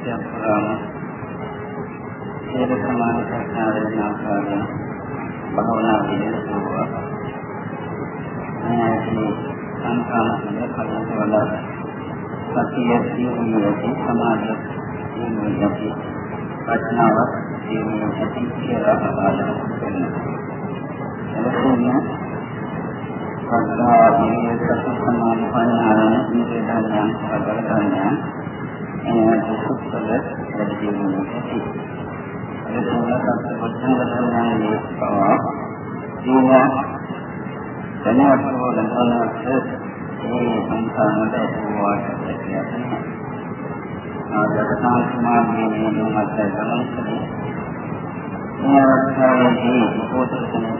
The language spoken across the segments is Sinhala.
ජීවිතයක් පුරාම සියලු සමාන ප්‍රශ්න වෙන ආකාරයෙන් භවනා විදේශුවා මේ සංකාමයේ කලින් වල සතිය සියුම්යදී සමාධිය සියුම්යදී ප්‍රඥාව සියුම්යදී කියලා ආකාරයෙන් වෙනවා. සද්ධා විනය සති සමාන පඤ්ඤාන ඉන්ද්‍රිය ධර්මයන් සබල ධර්මයන් එනවාට සුත්තල වැඩි වෙනවා ඇති. ඒ තුනකට වචන ධර්මයන්ගේ පවා දීවා ධනවත්ව ලබනත් මේ සංසාරයට වූවාට ඇතිවෙනවා. ආදර සාස්මාගේ නියමات ගමන් කරේ. මේ අවස්ථාවේදී පොතේ තියෙන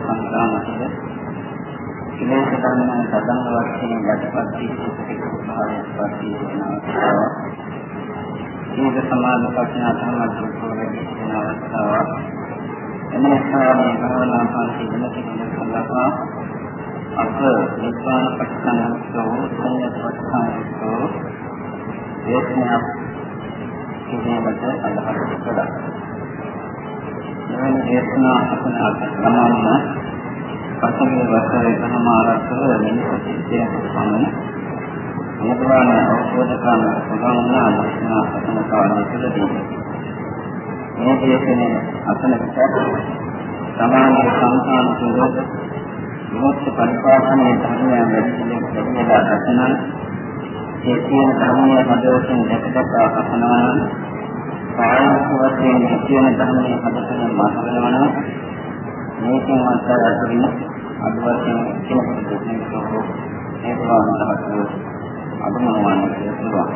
සංග්‍රහණය විශේෂ ධර්ම සදන් වශයෙන් යටපත් වී භාවයක් පස්සේ වෙනවා. ඒක සමාන ප්‍රශ්න තමයි වෙන අවස්ථාවක්. එනිසා මේ භාවනා පන්ති වෙන කෙනෙක් සඳහා අප නිපාන පස්සනස්සෝ සංයපස්සනස්සෝ දේශනා කිරීමට අදහස් කළා. මෙවැනි දේශනා අපන ගමන්න පසුගිය වසරේ සමාරක්ෂව මිනිස්සුන්ගේ සම්මන නිර්වාණ අවබෝධ කරන සුගමනා ලක්ෂණ පතන කාලය තුළදී මේ දේශනේ අපන සමාජීය සංස්ථාන තුළ විමුක්ති පරිපාලනයේ ධර්මයන් වැඩිහිටිය දෙවියලා දසනන් ඒ කියන ධර්මයේ හදවතින් දැකගත අපනවා කායික වශයෙන් කියන ධර්මයේ හදවතින් මාතෘකාවන මේකෙන් අත්හැර අතුරින් අද වශයෙන් කෙනෙකුට දෙන්නේ ඒ ප්‍රමාණයට අනුමතන කියලා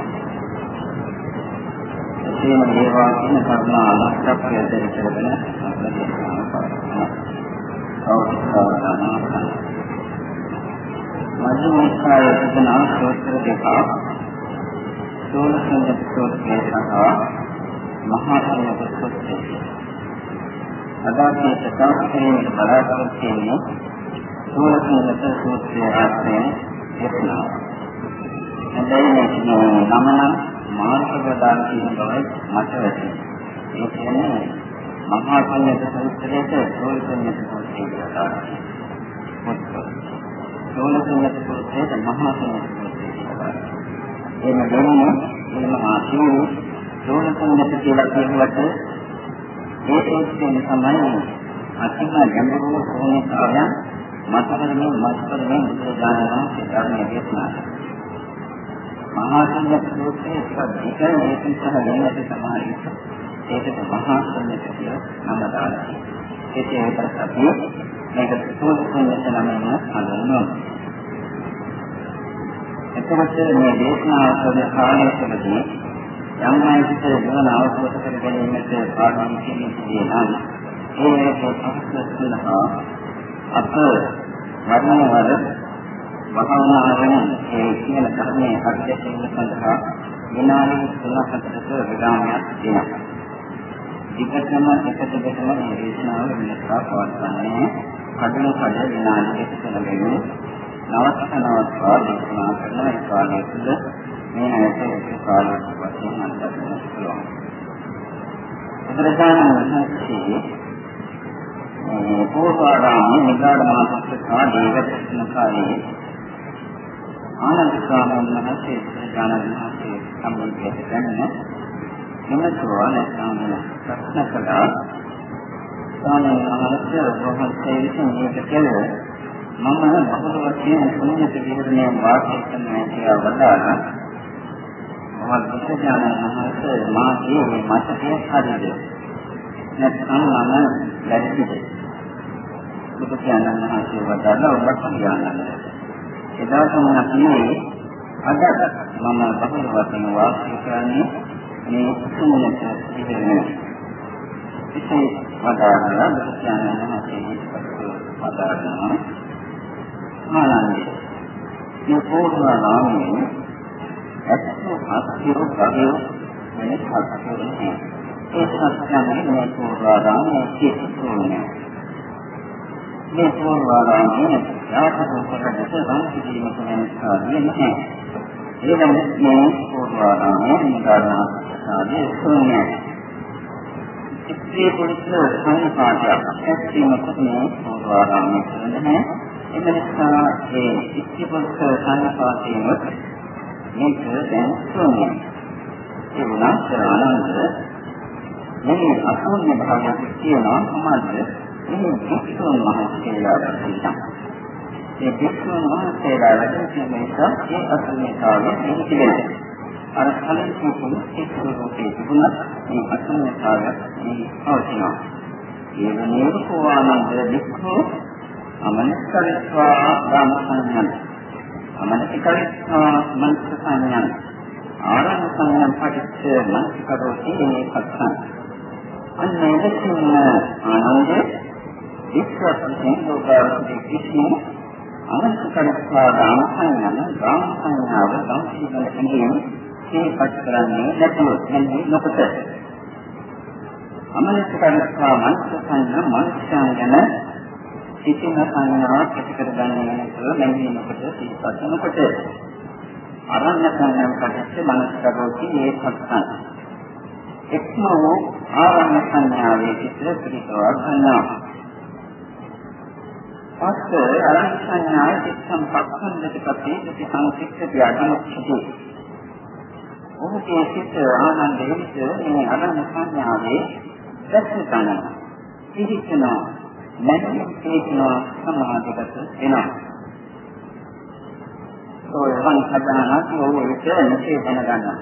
එසේම මේවා කියන කරුණා ලක්ෂයක් ඇදෙන කරගෙන මධ්‍යමස්කාරය තිබෙන සූත්‍ර දෙකක් සෝලසංගත සූත්‍රය සහ මහා සංගත සූත්‍රය අද අපි ප්‍රකාශ කිරීමට බලාපොරොත්තු වෙන්නේ සෝලකීලක සූත්‍රය ආශ්‍රයෙන් දේශනා. හැබැයි මේ නමන මානසික දාන කියන බවයි මට වැටහෙන්නේ. ඒ කියන්නේ මහා සංයත සූත්‍රයේ සෝලකීලක සූත්‍රය කියලා. සෝලකීලක සූත්‍රයේ මහා සංයත සූත්‍රය කියලා. එන්න දෙන්නේ මේ මහා සිව් සෝලකීලක කියලා කියනකොට ඒ සූත්‍රයෙන් තමයි අතිම ගැඹුරු සෝනිකාරයන් මතකරමින් මතකරමින් බුදුදානම ධර්මයේ දේශනා මහා සංඝ සූත්‍රයේ සද්දික මේක සහ වෙනත් සමානයි ඒකට මහා සංඝ කියලා නම දාලා ඒකේ විතරක් අපි මේක සූත්‍රයෙන් නමන හඳුන්වනවා එතකොට මේ දේශනාව කරන කාලය තුළදී යම් අයෙකුට ජීවන අවබෝධ කර ගැනීමට පාඩම් කිරීමේදී නම් ඒ පොත්පත් අප වර්ණවල වහවනාගෙන ඒ කියන ධර්මයේ අධ්‍යයනය සඳහා විනාඩි 3-4ක විරාමයක් දෙනවා. විකටම එක දෙකම මේ දේශනාව වෙනස්කා පවත්වන්නේ කඩන කඩ විනාඩි දෙකක වෙන්නේ නවත්තනවත්වා දේශනා කරන ඒ කාලය තුළ මේ ඇයට එක කාලයක් වශයෙන් අත්දැකීම පුළුවන්. බුදුරජාණන් වහන්සේ පෝසාරාමයේ නිගාඩ මාසස්කා දේවදර්ශන කාලයේ ආනන්ද ස්වාමීන් වහන්සේ ඥාන මහසේ සම්බන්ධයෙන් ගන්න මෙමතුවා නැත්නම් ප්‍රශ්න කළා ස්වාමීන් වහන්සේ වහන්සේ විසින් මේක කළේ මම බහුල වශයෙන් ශුන්‍යත විහරණය වාසය කරනවා කියලා වදාළා මම බුද්ධ මහන්සේ මාගේ මතකයේ හරිද නැත්නම් මම ලැබිද බුදු පියාණන් වහන්සේ වදාළා ඔබට කියන්න. එදා තමයි අපි අද මම බහුල වශයෙන් වාසය කරන්නේ මේ සුමුලට ඉතිරෙන්නේ. ඉතින් වදාළා බුදු පියාණන් වහන්සේ වදාළා ආනන්දේ මේ පොරණාමයේ ඇත්තෝ හත්තිරු ගහිය මේ හත්තිරු ඒ සත්‍යන්නේ මේ පොරණාමයේ කිසිතුනේ මේ පූර්වාරාමයේ ආසන කරකට සංසිඳීම කියන ස්ථානය නැහැ. ඊළඟ මේ පොඩ්වාරාමයේ නිකාරණ ආදී ශූන්‍යයි. ඉස්ත්‍රී පුරුෂ සංපාදයක් ඇත්තීමකට මේ පොඩ්වාරාමයේ කරන්නේ එම නිසා ඒ ඉස්ත්‍රී පුරුෂ සංපාදයෙන් මේක දැන් ශූන්‍යයි. ඒ වුණාට ආනන්ද මේ අශූන්‍ය භාවයක් කියනවා සමාජයේ මේ වික්ෂුන් වහන්සේලාට කියනවා. ඒ වික්ෂුන් වහන්සේලා වැඩ සිටින නිසා ඒ අශූන්‍යතාවය නිහිතයි. අර කලින් කියපු එක්කෝකේ තිබුණත් මේ අශූන්‍යතාවය මේ අවශ්‍යනවා. ඒ වෙනේක ආනන්ද වික්ෂු අමනස්කරිත්වා ධම්මසංයම් අමනස්කරිත්වා මනසංයම් ආරණ සංයම් පටිච්ච මනස්කරෝති මේ පස්සන් අන්න එලෙසින් ආනන්ද විශ්වාසයෙන් ලෝකාවදී කිසිම අනන්ත කරස්වා දාන සංඥාන දාන සංඥාව සම්පූර්ණ කෙනෙක් ඒකත් කරන්නේ නැතුව නැන්නේ නොකොට අමනස කරස්වා මනස සංඥා මනසයන් ගැන කිසිම සංඥාවක් ඇති කරගන්නේ නැතුව නැන්නේ නොකොට ඒකත් නොකොට අරණ්‍ය සංඥාව කටට මනස කරෝති ඒකත් එක්ම වූ ආරම්භ සංඥාවේ චිත්‍ර පිළිතවා ගන්නවා. පස්ස ආරම්භ සංඥාවේ චිත්තම් පක්ඛන්දට පතේ ප්‍රති සංසික්ඛති අගමක්ෂති. ඔහුගේ චිත්ත ආනන්දයෙන් මේ ආරම්භ සංඥාවේ දැක්කන පිහිටන නැති තේන සමාධිගත වෙනවා. ඔය වන් සදානාති ඔය විතර නැති දැනගන්නවා.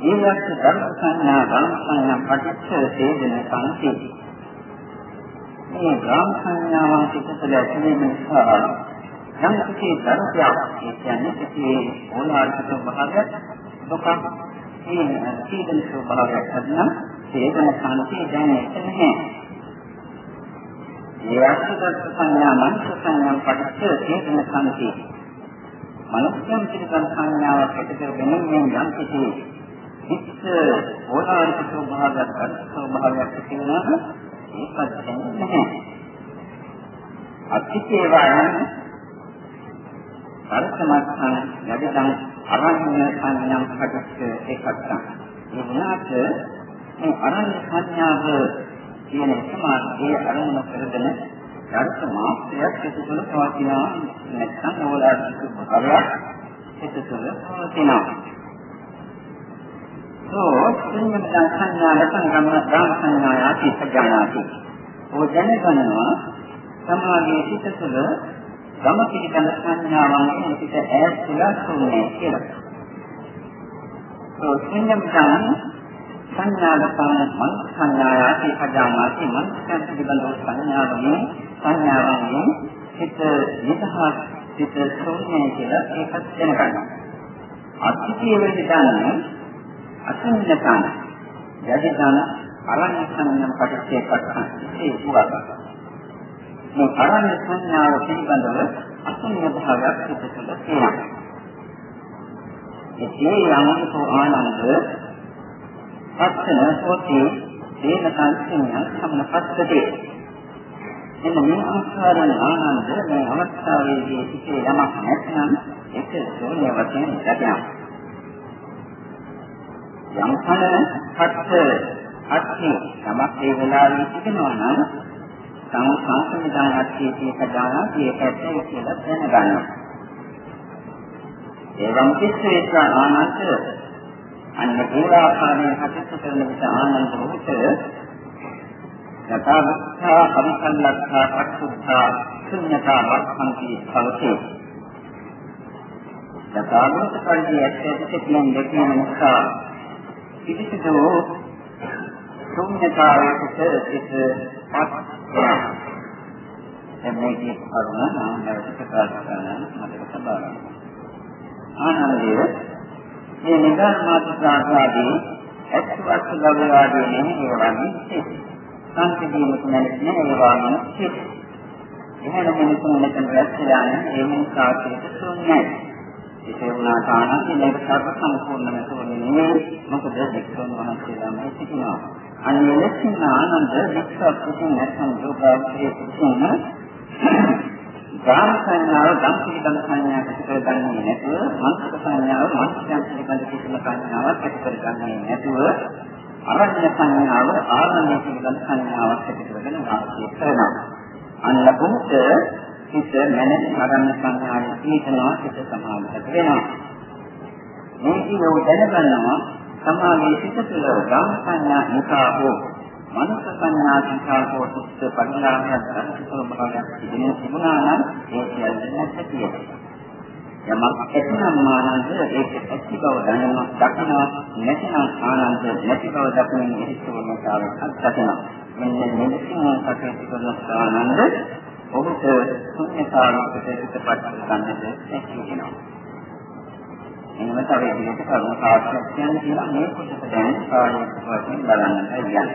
ඊළඟට ධර්ම සංඥා ධර්ම සංඥා පටිච්ච වේදන සංකේ මේ ධර්ම සංඥාවන් පිටතල ඇතිවීම නිසා යම් කිසි ධර්මයක් ඒ කියන්නේ කිසි ඕලාරික ස්වභාවයක් දුක මේ සීදන ස්වභාවයක් හදන වේදන සංකේ දැනෙන්නේ නැහැ. ඒ අර්ථ සංඥා මනස සංඥා පටිච්ච වේදන සංකේ මනස්යම් පිළිබඳ සංඥාවක් ඇති කරගෙන යම් කිසි හිත ඕලාරික ස්වභාවයක් අර්ථ ස්වභාවයක් තියෙනවා ඒකත් නැහැ. අතිකේවයන් පරසමත්සන් යදිදන් අරඤ්‍ය සංඥම් කටස්ස ඒකත් ඒ වුණාට මේ අරඤ්‍ය සංඥාව කියන සමාධියේ අරමුණ කරගෙන ධර්ම මාත්‍රයක් එතුළ පවතිනවා. නැත්නම් ඕලාරික ස්වභාවයක් එතුළ පවතිනවා. සෝ සිංහල සංඥා ලක්ෂණ ගාම සංඥායති සජානාති. ඔය දැනගන්නවා සමාගයේ සිට තුළ ගම පිළිබඳ සංඥාවන් කියන පිට ඈත් වෙලා තුන්නේ කියලා. සෝ සිංහල සංඥා ලක්ෂණ මන සංඥායති සජානාති මන පිළිබඳ සංඥාවලින් සංඥාවලින් සිට නිදහස් සිට ශූන්‍යයි කියලා ඒකත් දැනගන්නවා. අත්‍යවශ්‍ය වෙන්නේ අසන්නතන යදිදන අරණ්‍ය සංඥම් පටිච්චේ පටන් ඒ උගත. මේ අරණ්‍ය සංඥාව පිළිබඳව අසන්න භාගයක් පිටතට තියෙනවා ඒ යමකෝ ආනන්ද පස්සන සෝති දේන සංඥා සම්පත්තේ එන්න මේ ආකාරයෙන් ආනන්ද මේ අවස්ථාවේදී සිටේ යමක් නැත්නම් ඒක ශූන්‍ය වශයෙන් දැකනවා යම් කල හත් අත්ති තමක් ඒ වෙලාවේ සිටිනවා නම් තම සංසමිදාන අත්ති කීකදානා ඒකත් කියලා දැනගන්නවා. එවම් කිස්සේක ආනන්ද අන්න ඒවාකාරයෙන් කටයුතු කරන විට ආනන්ද මොහොත යථාර්ථා පරිසල්ලක්ඛා පක්ෂුද්ධා ශුන්‍යතා වක්ඛන්ති භවතේ යථාර්ථ පරිදි ඇත්තට කියන දෙකම නිසා පිළිසිදු ශුන්‍යතාවයකට සිට පත් එමේදී කරුණ නාමයට ප්‍රකාශ කරන මතක තබා ආනන්දය මේ නිගන් මාත්‍රාදී එක්වත් ගවයාදී නෙමෙයි සංකේතීමක නැති ඒවාම සිත් එහෙම මිනිසුන් මෙතන රැස්ලා නැහැ ඒ නිසා සිත ශුන්‍යයි ඒ වුණාට ආනන්ද මේක සර්ව සම්පූර්ණම තෝරන්නේ නෙවෙයි මොකද දෙක්ෂණ වහන්සේලා මේ සිටිනවා. අන්නේ ලෙසින් ආනන්ද වික්ෂප්පකින් නැත්නම් යෝගාවචරයේ කුසුම ගාම සංඥාව ගම් පිළිබඳ සංඥාවක් ඇති කරගන්නේ නැතුව මනසක සංඥාව මනසයන් පිළිබඳ කිසිම සංඥාවක් ඇති කරගන්නේ නැතුව අරණ්‍ය සංඥාව ආරණ්‍ය පිළිබඳ සංඥාවක් ඇති කරගෙන වාසය කරනවා. අන්න බුද්ධ හිත මනස අරණ්‍ය සංඥාවේ තීතනවා හිත සමාධියට වෙනවා. මේ කියෝ දැනගන්නවා සමාධියේ සිට තුළ ගාම සංඥා නිසා හෝ මනස සංඥා සංඛාරකෝ සුත්ත පරිණාමයක් ධර්ම භාවයක් තිබෙන තිබුණා නම් ඒ කියන්නේ නැත්te කියලා. යමක් ඇතිනම් ආනන්ද ඒක ඇති බව දැනන දකිනවා නැතිනම් ආනන්ද නැති බව දකින ඉරිසෝමතාවක් අත්දකිනවා. මෙන්න මෙලෙසින් කටයුතු කරන ආනන්ද ඔහුට ශුන්‍යතාවයකට පිටපත් ගන්නට හැකි වෙනවා. එහෙම තව ඉදිරියට කරුණු කාර්යයක් කියන්නේ මේ කොටස දැන් කාර්යයක් වශයෙන් බලන්නට යන්නේ.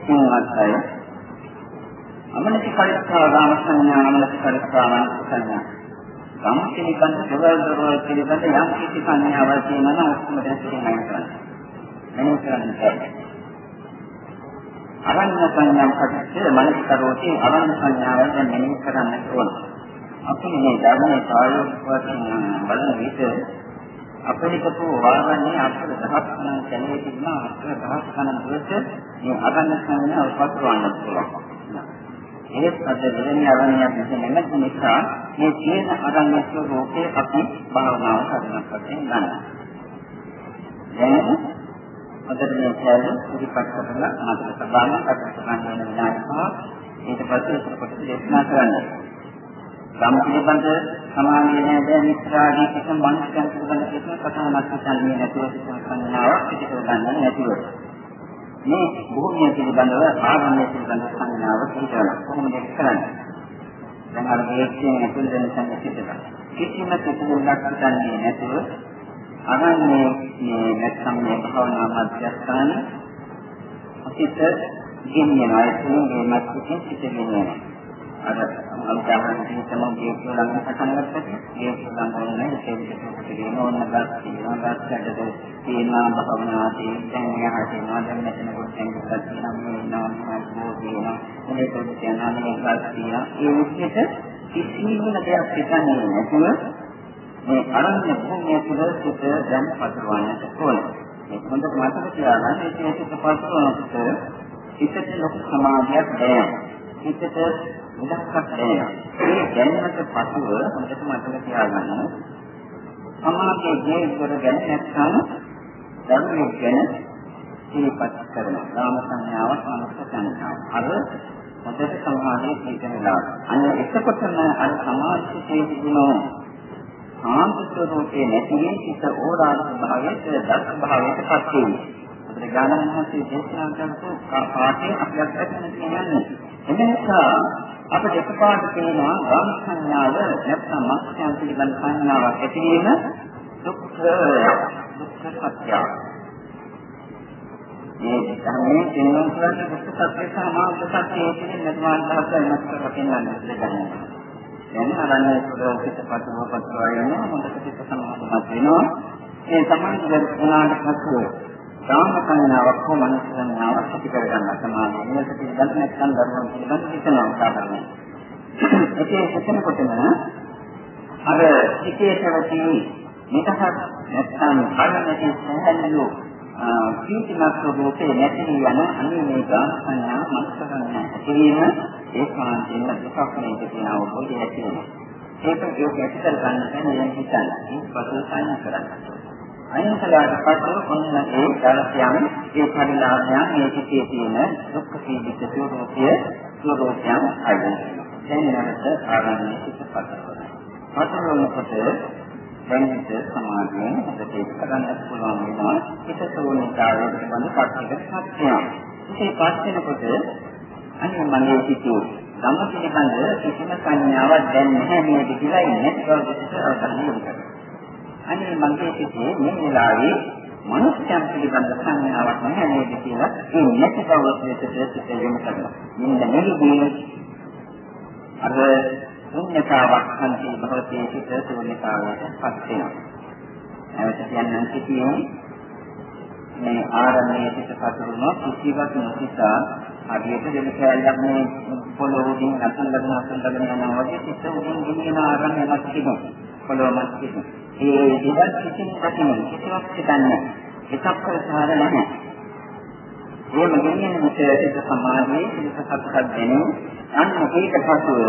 පින්වත් අය අමනති පරිස්කාර ගාම සංඥා අමනති පරිස්කාර සංඥා ගම පිළිබඳ දෙවල් දරවල් පිළිබඳ යම් කිසි සංඥාවක් තියෙනවා නම් ඔක්කොම දැන් තේරුම් ගන්න. මෙන්න කරන්නේ. අරඤ්‍ය සංඥාව පස්සේ මනස කරෝටි අරඤ්‍ය සංඥාව දැන් මෙනෙහි කරන්න ඕන. අපි මේ ධර්මයේ ප්‍රායෝගික වශයෙන් බලන විට අපරිකතු වාගන්නේ අක්ෂර දහස් ගණන් කැලේ තිබුණ අක්ෂර දහස් ගණන් දුරට මේ අගන්න සංඥා උපත්වන්න පුළුවන්. ඒත් අද දෙවෙනි අරණියක් නැමෙන්න නිසා මේ කියන අරණ්‍ය ස්වરૂපේ අපි භාවනාව කරනකොට ගන්නවා. දැන් අදට මේ කැලේ ඉදිරිපත් කරලා මාතෘ සභාවෙන් කටයුතු කරන විනාඩි 5 ඊට පස්සේ ඒක කොට දේශනා කරන්න. ගම් පිළිබඳ සමානීය නෑදෑ මිත්‍රාදී කිසිම මනුෂ්‍යයන් පිළිබඳ කිසිම කතාවක් හිතන්නේ නැතුව කිසිම සංඥාවක් පිටකර ගන්න නැතුව මේ භූමිය පිළිබඳව ආගමනය පිළිබඳ සංඥාව පිටවන කොහොමද ඒක කරන්නේ දැන් අර මේකෙන් ඇතුල් වෙන සංකේතය කිසිම කෙනෙකුට හිතන්නේ නැතුව අගන්නේ මේ නැත්නම් මේ භාවනා මධ්‍යස්ථාන අපිට ගෙනියනවා ඒක මේ මත්කෙන් පිට වෙනවා. අර උදාහරණ දෙකම ගේක් ළඟ පටන් ගත්තට ගේක් ළඟ වුණා ඒක දෙකේ ඕන ගස් තියෙනවා. ගස් කඩද තියෙනවා. භවනාදී දැන් එහාට එනවා දැන් මෙතන කොට දැන් ගස් තියෙනවා. මෙන්නවා මොකෝ තියෙනවා. මේක කියනවා. මේ ගස් තියෙනවා. ඒ විදිහට කිසිම දෙයක් හිතන්නේ නැතුව මේ අරණ්‍ය භූමිය තුළ සිට දැන් පතරවන්නට ඕන මේ හොඳට මතක තියාගන්න ඒක සිට පතරවන්නට හිතට ලොකු සමාධියක් දැනෙනවා හිතට ඉඩක්ක් දැනෙනවා. ඒ දැනීමට පසුව හොඳට මතක තියාගන්න. සමාජයේ ජීවිතවල ගැන නැත්නම් ධර්මයේ ගැන සිහිපත් කරනවා. නාම සංඥාව සමස්ත සංඥාව. අර හොඳට සමාජයේ ජීවිතේලා. අන්න එතකොටම අර සමාජයේ තිබුණෝ සාන්ත ස්වરૂපේ නැතිවෙ සිත ඕරාද භාවයට දස් භාවයට පත් වෙනවා. අපේ ගානන් මහත්මිය දේශනා කරපු පාඩේ අපි අත්දැකීම් කියන්නේ. එනිසා අපිට එකපාරට තේරෙනවා ගාම සංඥාව නැත්නම් මක්ෂයන් පිළිබඳ සංඥාවක් ඇතිවීම දුක්ඛ දුක්ඛ සත්‍යය. මේ ධර්මයේ තේරුම් ගන්න දුක්ඛ සත්‍ය සමාන සත්‍යයේ තියෙන නිර්මාණ ධර්ම වෙනස් කරලා පෙන්වන්න දෙන්නේ. දැන් අරන්නේ සුරෝපිත පතුවපත් වයන හොඳට පිට සමාධිමත් වෙනවා. ඒ සමාධිය වුණාට පස්සේ සාම සංඥාවක් හෝ මනස සංඥාවක් ඇති කරගන්න සමානයි. මේක පිළිබඳ නැත්නම් ධර්ම පිළිබඳ හිතනවා සාමාන්‍යයෙන්. ඒකේ හිතනකොටම අර සිිතේ පැවති නිතහත් නැත්නම් කර්මයේ සැහැල්ලු කීර්තිමත් රූපේ නැති යන අනේ මේ ගාන සංඥා මනස සංඥා ඇතිවීම ඒකාන්තයෙන්ම දුකක් නේද කියන අවබෝධය ඇති වෙනවා. ඒක ඒක ඇති කරගන්න බැහැ හිතන්න. ඒක පසු සංඥා කරන්න. අයින් කළාට පස්සේ ඔන්න ඒ දරසයන් ඒ පරිණාමයන් මේ සිිතේ තියෙන දුක්ඛ සීලිත ස්වરૂපය ස්වરૂපයන් අයින් දැන් නැවත ආරම්භ සිිතපත් කරනවා. පතරවලකට දැනෙත සමාධියෙන් හදට කරන්න පුළුවන් වෙනවා හිත සෝනිකාරයේ පිළිබඳ කටයුතු සත්‍යයක්. ඉතින් පස්සෙනකොට අනේ මගේ සිිතේ ධම්ම පිළිබඳ කිසිම සංඥාවක් දැන් නැහැ මේක කියලා ඉන්නේ ඒක විදිහට අවබෝධ කරගන්න. අනේ මගේ සිතේ මේ වෙලාවේ මනුෂ්‍යයන් පිළිබඳ සංඥාවක් නැහැ නේද කියලා ඒ නැති බව සිතට යොමු කරනවා. මෙන්න මේකදී අර ශුන්‍යතාවක් හන්ති භවතේ සිත ශුන්‍යතාවයට පත් වෙනවා. නැවත කියන්නම් සිටියේ මේ ආරණ්‍යයේ සිට පතුරුන කිසිවක් නොසිතා හරියට දෙවි කැලක් මේ පොළොවකින් අසල්ලගෙන අසල්ලගෙන යනවා වගේ සිත් උඩින් ගෙනියන ආරම්භයක් තිබුණා. පොළොව මත තිබුණා. ඒ දෙයක් කිසිම දෙයක් කිසිවක් හිතන්නේ. එකක් කරසාර නැහැ. එහෙම ගෙනියන විට ඒක සමාධියේ පිළිසසක්ක් දෙනු අන්න ඒක පසුව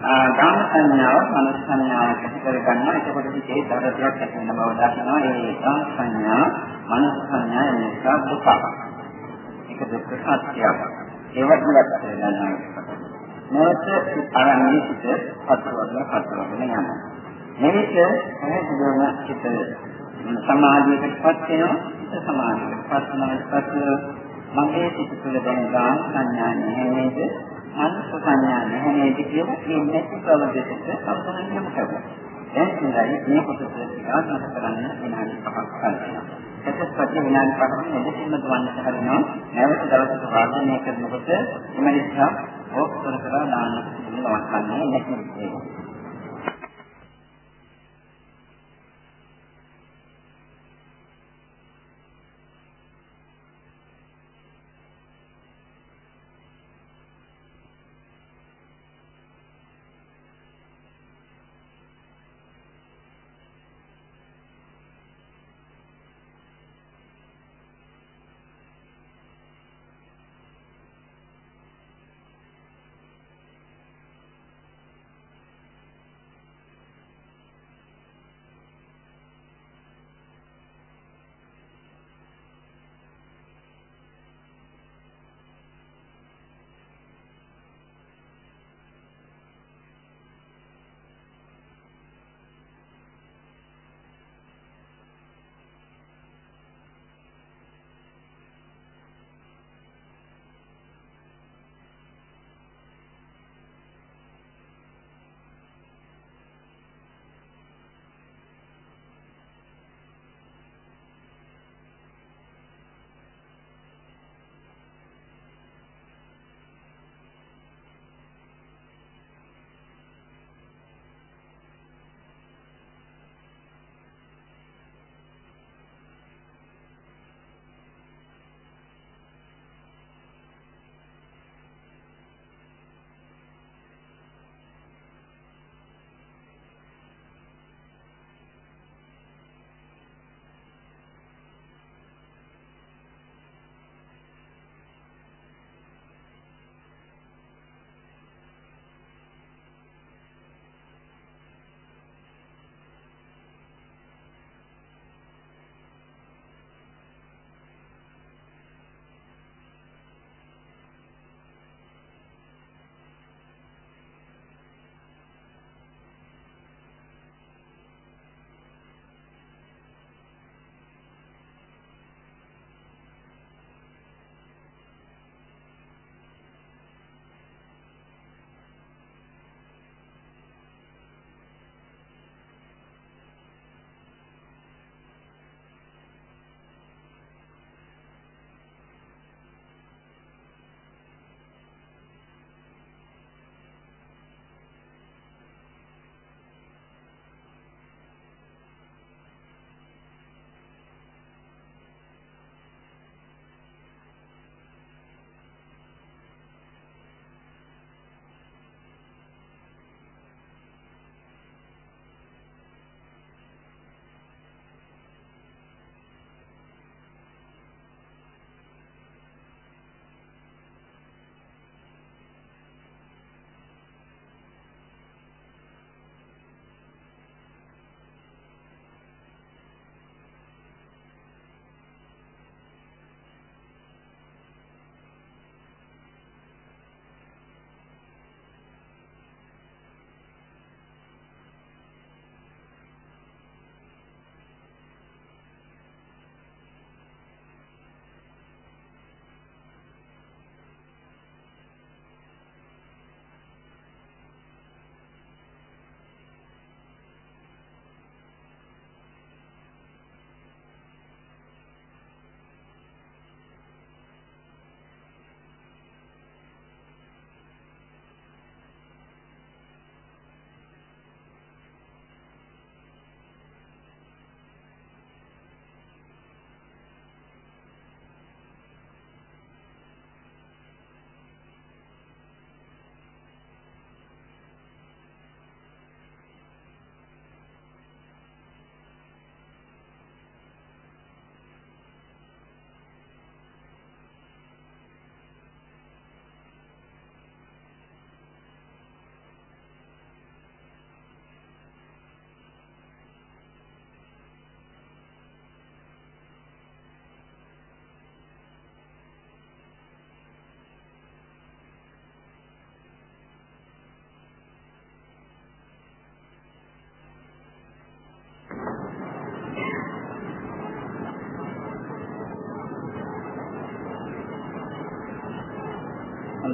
ගාම සංඥාව මනස් සංඥාව ඇති කර ගන්නවා එතකොට මේ ධර්මයක් ඇති වෙන බව දක්වනවා ඒ ගාම සංඥා මනස් සංඥා නිසා දුක ඒක දුක් සත්‍යයක්. ඒවත් මුලක් ගන්නවා මොහොත ආරම්භයේ සිට හතරවල හතරවල යනවා. මෙවිට හැදෙන චිත සමාධියටපත් වෙනවා. සමාධියටපත් වෙනවා. මගේ සිත තුළ දැන ගාම සංඥා නැහැ නේද? මනස සංඥා නැහැ නේද කියලා මේ නැති බව දෙකට අවසන් යමු කරලා. දැන් ඉඳලා මේ කොටස ආත්මක කරන්න විනාඩි 5ක් ගන්නවා. එතකොට විනාඩි 5ක් මෙදෙසින්ම දුවන්නට හදනවා. නැවත දවසක වාදනය කරනකොට එම නිසා ඕක කර කර දාන්න පුළුවන් වන්නේ නැති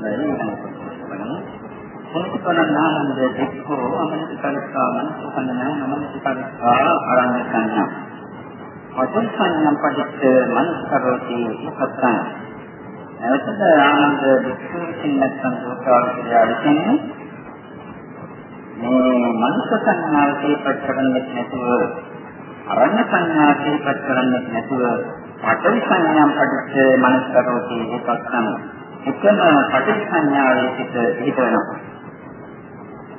වෙනවා. හොඳයි බලමු. පුනිකනනානන්ද දෙක්ඛෝ අමනිකල්පා මනසකන්නා නමනිකල්පා ආරණ්‍ය සංඥා. වචන සංඥා පදිච්ච මනස්කරෝති උපත්තං. එතද ආනන්ද දෙක්ඛෝ නැත්නම් දෝකාර කියලා කියන්නේ මේ මනස සංඥාව තේපත් කරන්නේ නැතුව අරණ්‍ය සංඥා තේපත් කරන්නේ නැතුව පඨවි සංඥාම් පදිච්ච මනස්කරෝති උපත්තං. එකම පටිච්ච සංඥාවේ සිට හිතනවා.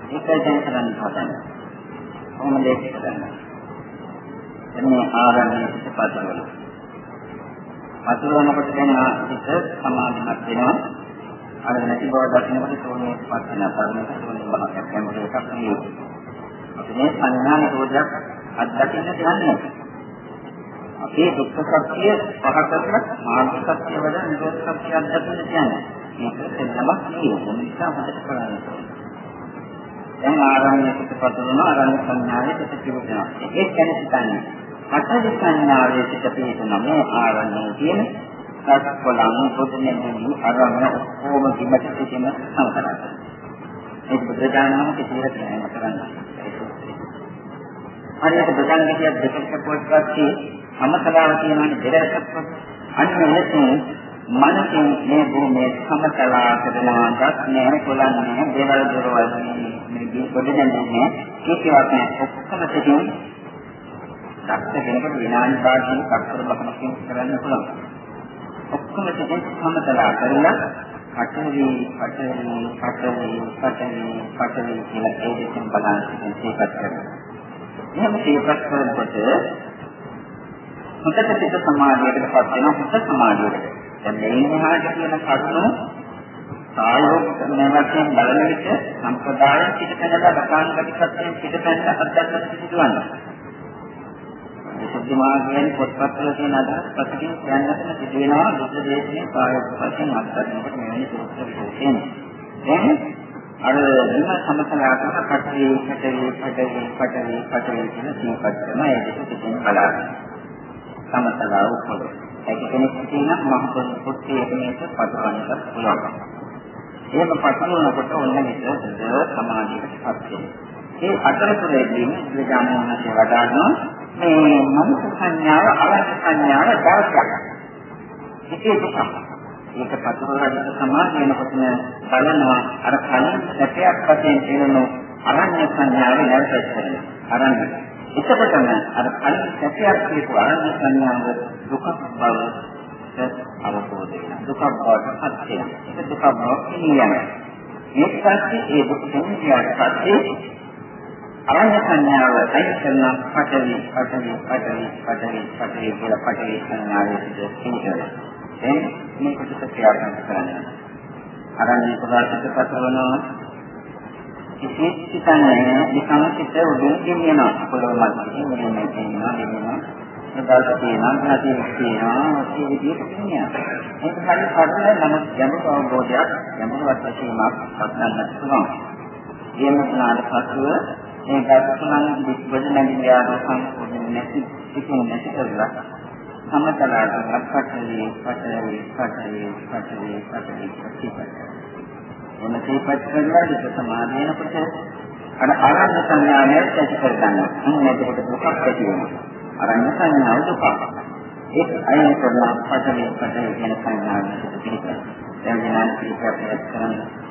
ඒකයි දැන් කරන්න හදන්නේ. කොහොමද ඒක කරන්නේ? එන්නේ ආරම්භයේ සිට පදවල. පදවලනකොට දැන් හිත සමාධිමත් වෙනවා. අර නැති බව දකිනකොට සෝනේ පත් වෙන පරමත සෝනේ බහක් කැමති එකක් නෙවෙයි. අපි මේ සංඥා නිරෝධයක් අත්දකින්න යන්නේ. අපේ දුක්ඛ සත්‍ය පහකට මාර්ග සත්‍ය වල නිරෝධ සත්‍ය අත්දකින්න කියන්නේ. මේක දෙන්නමක් නෙවෙයි. ඒ නිසා හදට කරන්න ඕනේ. දැන් ආරම්භයේ පිටපත වෙන ආරම්භ සංඥාවේ පිටපිටුනවා. ඒක කියන්නේ සිතන්නේ. පඨවි සංඥාවේ පිටපිටුන මේ ආරම්භයේ තියෙන සත්කොලං පොදුනෙන්නේ ආරම්භන කොහොම කිමත සිටින සංකරණ. ඒක බුදුදානම කිසියක නෑ කරන්නේ. හරියට බුදුන් කියත් දෙකක් පොත්පත්ති අමතලාව කියනවානේ දෙකක් පොත්. අන්න එලෙසින් මනසින් මේ භූමියේ සමතලා කරනවා දක්නේ කොලන්නේ දේවල් දරවල් මේ පොඩිදන්නේ කීකවක් නෑ ඔක්කොම තියුම් දක්ෂ කෙනෙකුට විනාඩි භාගයෙන් කතර බහමකින් කරන්න පුළුවන්. ඔක්කොම තියුම් සමතලා කරලා පටවි පටවි පටවි පටවි පටවි කියලා ඒ දෙකෙන් බලන්න ඉතිපත් කරනවා. එහෙම ඉතිපත් කරනකොට හොඳට සිත සමාධියකට පත් වෙනවා හොඳ සමාධියකට දැන් මේ ඉන්නහාට කියන කරුණ සායෝග නැවතෙන් බලන විට සම්ප්‍රදායෙන් පිටකනලා රකාන් ප්‍රතිපත්තෙන් පිටකනලා අත්දැකීම් සිදුවනවා. විසුද්ධි මාර්ගයෙන් පොත්පත්වල තියෙන අදහස් ප්‍රතිකින් කියන්නට සිදු වෙනවා බුද්ධ දේශනේ සායෝග වශයෙන් අත්දැකීමකට මෙවැනි සූත්‍ර විශේෂයෙන්. දැන් අර විම සමතලාටම පටවි පටවි පටවි පටවි පටවි කියන සීපත් කරන ඒ දෙක පිටින් බලන්න. සමතලාව උපදවන ඒක කෙනෙක් තියෙන මහ පොත්තේ මේක පදවන්නත් පුළුවන්. එහෙම පදවනකොට ඔන්න මෙතන සමාධියටපත් වෙනවා. ඒ අතරතුරේදී විඥානවන්සේ වඩානවා මේ මනස සංඥාව අවශ්‍ය සංඥාව දර්ශක. ඉතින් ඒක පදවනකොට සමාධියනකොටම බලනවා අර කලින් සැපයක් වශයෙන් එනු අරණ්‍ය සංඥාවේ නැවතත් කරනවා. අරණ්‍ය එතකොටම අර කලින් සැපයක් කියපු ආනන්ද සංඥාව දුක බව අවබෝධ වෙනවා. දුක බවට පත් වෙනවා. ඒක දුක බව කියනවා. මේ පස්සේ ඒ දුක සංඥාට පස්සේ ආනන්ද සංඥාව අයින් කරන පටවි පටවි පටවි පටවි පටවි කියලා පටවි සංඥාවේ සිදුවෙනවා. දැන් මේ කොටස ක්‍රියාත්මක කරන්න. අරන්නේ ප්‍රකාශක පතරවනවා කිසිත් සිතන්නේ නිකන් සිත උඩින් ගෙනියනවා පොළොව මැදින් මෙන්න තියෙනවා මෙන්න ප්‍රකාශ තියෙනවා නැතිව තියෙනවා ඒ විදිහට ගෙනියනවා ඒක හරි කඩන නම් යමක අවබෝධයක් යමක වශයෙන්මක් පස්සන්නත් පුළුවන් එහෙම වුණාට පසුව මේ ගතුණන් විස්බද නැගිලා සම්පූර්ණ නැති කිසිම නැති කරලා සමතලාට පටලී පටලී පටලී පටලී පටලී පටලී එම තේපත් කරලා දුක සමාධියනකොට අර ආරම්භ සංඥාවය ඇති කර ගන්නවා. ඉන්නේ එතකොට දුකක් ඇති වෙනවා. ආරම්භ සංඥාව දුක. ඒක අයින් කරලා පටලී පටලී කියන සංඥාවට පිළිගන්න. දැන් විනාඩි කිහිපයක් කරන්නේ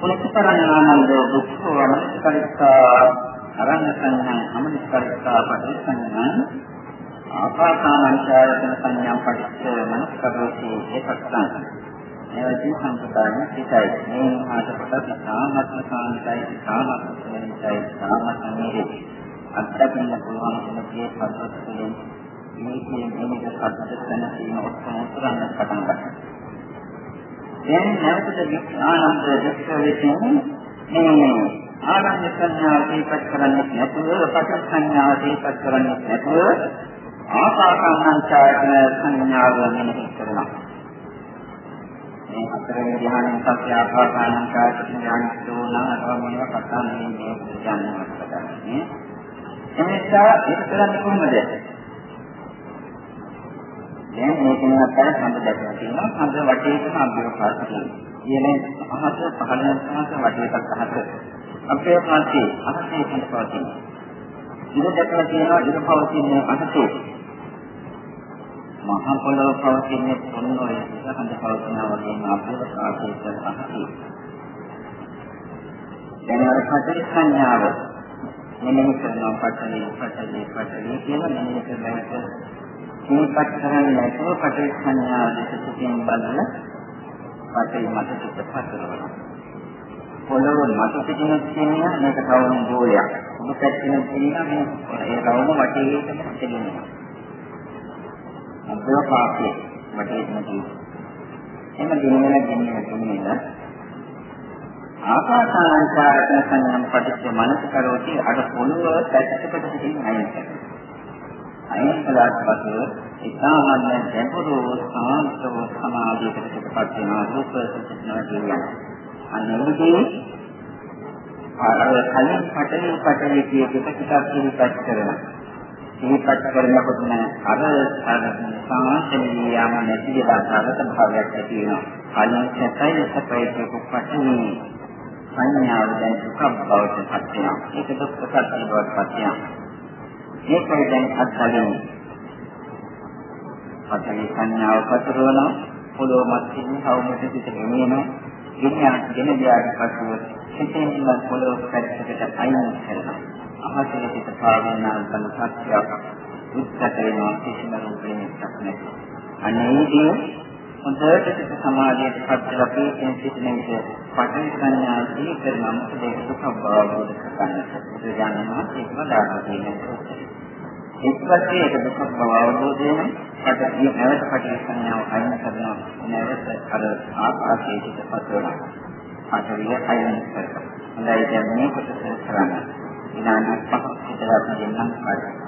උපරණානන්ද දුක්ඛ වමනිකරිතා අරණ සංඥා අමනිකරිතා පටිසංඥා ආපාතානංචායතන සංඥා පටිච්ච මනස්කරෝති ඒකත්තං එවැනි සම්පදාන සිටයි මේ මහත කොට සාමත්ම සාන්තයි සාමත්ම සෙනෙන්සයි සාමත්ම නිරේ. අත්දකින්න පුළුවන් කෙනෙකුගේ පද්ධතිය තුළින් මේකේ මේක සත්‍යස්තන තියෙන ඔක්කොම උතරන්න පටන් ගන්නවා. දැන් නැවතද ආනන්ද දෙස්ස විසින් මේ ආනන්ද සංඥාව දීපත් කරන්නේ නැතුව පට සංඥාව දීපත් කරන්නේ නැතුව ආකාසානංචායතන සංඥාව මෙනෙහි කරනවා. මේ හතරවෙනි ධ්‍යානයෙන් පස්සේ ආකාසානංචායතන ඥාන සෝනා මේවා කතා මේ මේ ඥානවත් කරන්නේ. එනිසා ඒක කරන්නේ කොහොමද? දැන් මේක නත්තර සම්බ දැක්කා තියෙනවා. සම්බ වටේටම අභිව පාස් තියෙනවා. කියන්නේ අහස පහළ යනකම් වටේටත් අහස. අපේ පාස්සේ අහසේ පිටපතින්. ඉර දැක්කලා තියෙනවා ඉර පවතින්නේ අහසේ. මහා පොළොව පවතින්නේ පොළොවේ ඉස්සහඳ පවතිනවා වගේම අභිව පාස්සේ අහසේ. දැන් අර පතරි සංඥාව මෙනෙහි කරනවා පටලී පටලී පටලී කියලා මෙනෙහි කරලා මේපත් කරන්නේ නැතුව පටේ සංඥා දෙක තුකින් බලන පටේ මත පිට පතරවනවා. පොළොව මත පිටින් තියෙන මේක තවම ගෝලයක්. ඔබ පැත්තෙන් තියෙන මේ ඒ තවම වටේටම තියෙනවා. අපේ පාපේ වටේටම තියෙනවා. එම දිනෙන දිනෙන දිනෙන ආකාසානංචාරක සංයම් පටිච්ච මනස කරෝති අර පොළොව පැත්තකට පිටින් අයින් කරනවා. අයින් කළාට පසු ඉතාමත් ගැඹුරු සාන්තව සමාධියකට පිටපත් වෙනවා රූප සිතිනවා කියන්නේ. අන්න ඒකේ අර කලින් පටලී පටලී කිය පිටකට පිටපත් කරනවා. පිටපත් කරනකොට අර අර සාන්තනිය යාම නැති වෙලා සාගත භාවයක් ඇති වෙනවා. කලින් සැපයි සැපයි කියපු පටලී සංඥාව දැන් දුක බවට පත් වෙනවා. ඒක දුක් සත්‍ය බවට පත් වෙනවා. මේකයි දැන් අත්දැකීම. පතරේ සංඥාව පතරවන පොළොව මැදින් කවුමද පිට ගෙනියන ගෙනියන ගෙන ගියාට පසුව සිතෙන් පොළොව පැත්තකට අයින් කරනවා. අහසේ පිට පාවෙනා බල සත්‍යයක් උත්තර වෙනවා කිසිම රූපයක් නැහැ. අනේදී හොඳට සිත සමාධියට පත් කරලා පීයෙන් සිටින විට පටන් සංඥා දී කරන මොකද ඒක දුක බව අවබෝධ කරගන්නට. ඒ කියන්නේ ඒක වඩා තියෙනවා. එක්වසේ ඒක දුක බව අවබෝධ වෙන අද මේ නැවත පටි සංඥාව අයින් කරනවා. නැවත අර ආකාශයේ පිටපත් වෙනවා අතරිය අයින් කරනවා. හොඳයි දැන් මේ කොටස කරන්න. විනාඩි 5ක් විතර අපි දෙන්නම්.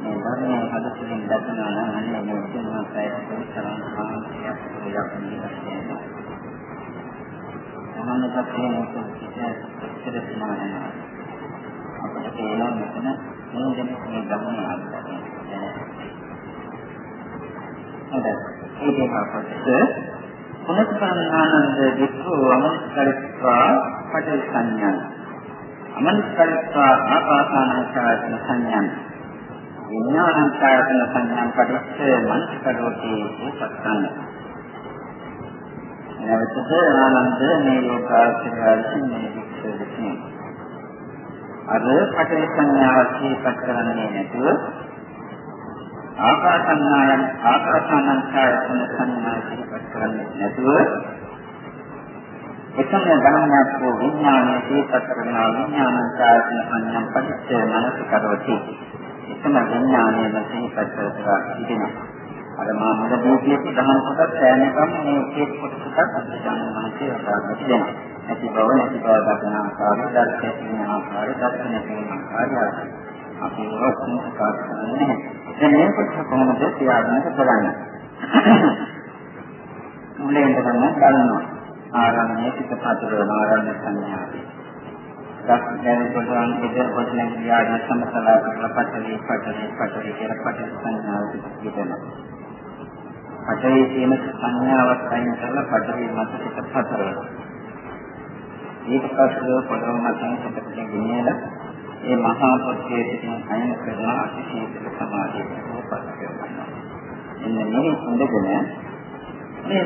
මේ ධර්මයේ හදසින් දක්වන අනන්‍ය මේ සිනමා ප්‍රයත්න කරන ආකාරයක් පිළිගන්නවා. සාමාන්‍ය පැත්තෙන් ඒක ප්‍රතිමානවා. අපිට කියනවා මෙතන මොන දෙයක් මේ ගමන ආකාරය. හරි. ඒක අපතේ මොනතරම් ආනන්ද විස්සෝ අමස්කරිත්වා පටිසඤ්ඤා සංඥා. අමස්කරිත්වා ආකාසානංචායතන සංඥා. විඥානංචායතන සංඥා පටිච්ච මනස්කරෝති උපස්සන්න. නැවතද ආනන්ද මේ ලෝකාශ්‍රයයන් මේ වික්ෂේපයෙන්. අර පටල සංඥාව සිහිපත් කරන්නේ නැතුව ආකාසන්නායන් ආකාසානංචායතන සංඥා සිහිපත් කරන්නේ නැතුව එකම ධර්මයක් වූ විඥානයේ සිහිපත් කරන විඥානංචායතන සංඥා පටිච්ච මනස කරවති එකම විඥානයේ සිහිපත් කරලා ඉදිනවා අර මා මුලදී කියපු දහම් කොටස් සෑමකම මේ එක කොටසක් අධ්‍යාන මනසේ වදාගන්න දෙනවා නැති බව නැති බව දක්වන ආකාරය දර්ශනීය ආකාරය දර්ශනීය ආකාරය අපි වස්තු ප්‍රකාශ කරන්නේ දැන් මේක කොහොමද ක්‍රියාත්මක කරන්නේ? මුලින්ම තමයි බලනවා. ආරම්භයේ සිට පතරන ආරම්භ සංඥාවයි දැන් පොතන් ඉද පොතන ක්‍රියාදී සමතලා කරලා පතරේ පතරේ පතරේ කියලා පතර සංඥාව පිටිනවා පතරේ තියෙන සංඥාවක් අයින් කරලා පතරේ මත සිට පතරන ඊට පස්සේ පොතන මතෙන් සිට ගෙනියලා ඒ මහා පොත්යේ සිටින අයන කරන අතිශීතල සමාධිය උපත් කරනවා. එන්න මේ හොඳගෙන මේ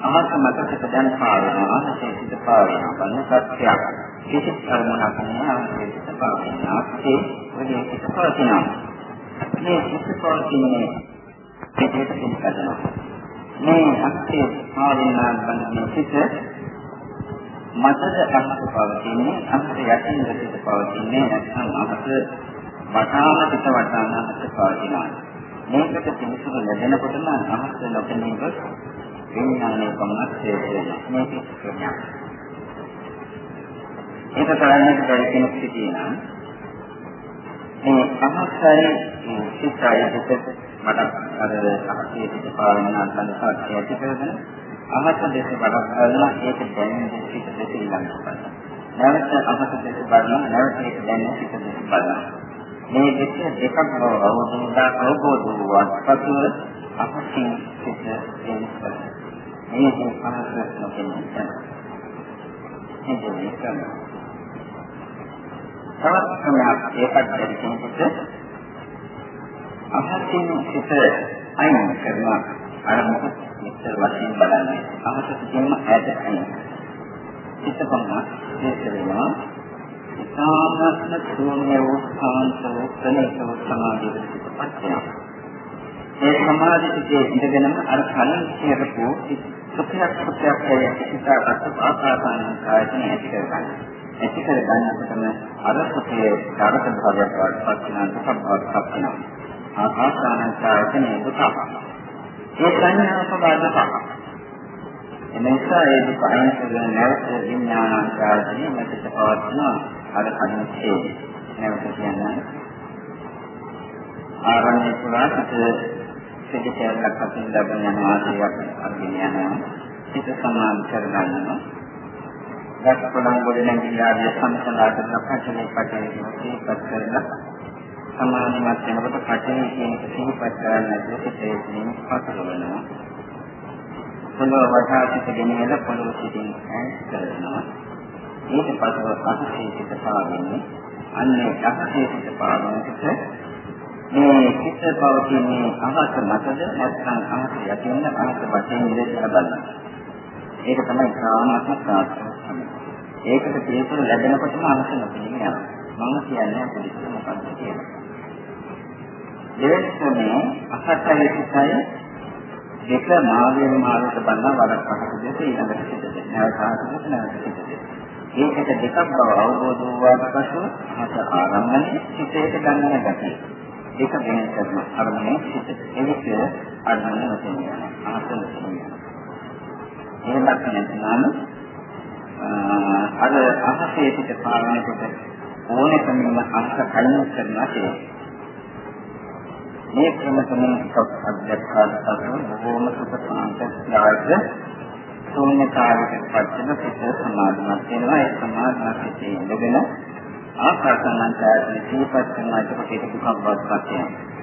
අහස මතක දැන් පාවෙනවා, සිත පාවෙනවා. බන්න සත්‍යයක්. කිසි කර්මයක් නැහැ, සිත පාවෙනවා. ඒ ඔය සිත පාවෙනවා. මේ සිත පාවෙන්නේ ඒකත් කරනවා. මේ අක්ෂේ පාවෙනා බන්න සිත මතද අහස පවතින්නේ අහස යටින් දෙක පවතින්නේ නැත්නම් අහස වටාම පිට වටාම අහස පවතිනවා මේකට පිළිසුදු ලැබෙනකොටම අහස නොපෙනීම විඥානයේ පමණක් තේරෙනවා මේක කියන්නේ ඒක කරන්නේ බැරි කෙනෙක් සිටිනා මේ අහසයි සිතයි දෙක මට අර අහසේ පිට පාවෙන අන්තර්සාරය ඇති කරගෙන අහස දෙස බලලා ඒක දැනෙන දෙක දෙක ඊළඟට නැවත අහස දෙස බලනවා නැවත ඒක දැනෙන දෙක දෙක බලනවා මේ දෙක දෙකක් බව අවබෝධ අවබෝධ වුණාට පසුව අපසින් සිත එන්නේ මේ දෙක පහසුවක් නොකෙන්නේ එන්නේ කරනවා තවත් ක්‍රමයක් ඒකත් දැරි කෙනෙකුට අහසින් සිත අයින් කරනවා අර මොකද මෙච්චර වශයෙන් බලන්නේ අහස සිටින්ම ඈත යන සිත පමණ දේශ වෙනවා. ඉතාමත්ම ශූන්‍ය වූ සාන්ත වූ ප්‍රණීත වූ සමාධියකට පිටපත් වෙනවා ඒ සමාධියේ ඉඳගෙනම අර කලින් කියපු සුඛයක් සුඛයක් කියලාට ආකාසාන කායතන ඇති කරගන්න. ඇති කරගන්නකොටම අර සුඛයේ ධාරක භාවයක් වඩපත් වෙන දුක බවට පත් වෙනවා. ආකාසාන කායතනේ දුක. ඒ සංඥා සබඳපක්. එනිසා ඒ දුක අයින් කරගෙන නැවත විඥානාචාරයෙන් මෙතට පවත්න අර කණිතේ නැවත කියන්නේ ආරණ්‍ය පුරාසිත සිටිතයක් අතින් ලැබෙන යන ආශයක් අරගෙන යනවා. සිත සමාන කරගන්නවා. දස් පොළොන් ගොඩ නැගිලාගේ සම්සලාට පටලේ පටලේ සිහිපත් කරලා සමාධිමත් වෙනකොට කටේ කියන සිහිපත් කරන්න නැතුව සිතේ තියෙන පසුර වෙනවා. පොළොව වටා සිට ගෙනියන පොළොව සිටින් ඈත් කරනවා. ඊට පස්ව අහසේ සිට පාවෙන්නේ අන්නේ අහසේ සිට පාවෙන සිට මේ සිත පවතින්නේ අහස මතද නැත්නම් අහස යටින්ද අහස වශයෙන් ඉඳලා බලන්න. ඒක තමයි සාමාන්‍ය සාස්ත්‍රය. ඒකට පිළිතුරු ලැබෙනකොටම අහස නොපෙනී යනවා. මම කියන්නේ පිළිතුරු මොකක්ද කියලා. දෙවෙනි ක්‍රමයේ අසත්‍යය සිතයි දෙක මාර්ගයෙන් මාර්ගයට බලන වරක් පහක දෙක ඊළඟට සිටද නැවත ආසනක නැවත සිටද ඒකට දෙකක් බව අවබෝධ වූවාට පසු අස ආරම්භනේ සිතේට ගන්න ගැටේ ඒක වෙන කරන අරමුණේ සිට එවිට අරමුණ වශයෙන් යන ආසන වශයෙන් යන එහෙමත් නැත්නම් අර අහසේ සිට පාලනය කොට ඕනකමින් අහස කලින් කරනවා කියලා. මේ ක්‍රම තුනෙන් එකක් අධ්‍යාත්මක සතුන් බොහෝම සුපසාන්තයක ශූන්‍යතාවයක පත්වන සිත සමාධිමත් වෙනවා. ඒ සමාධිමත් සිතේ ඉඳගෙන ආකාසනන්තයන් සිහිපත් කරන කොට ඒක දුකක් බවට පත් වෙනවා.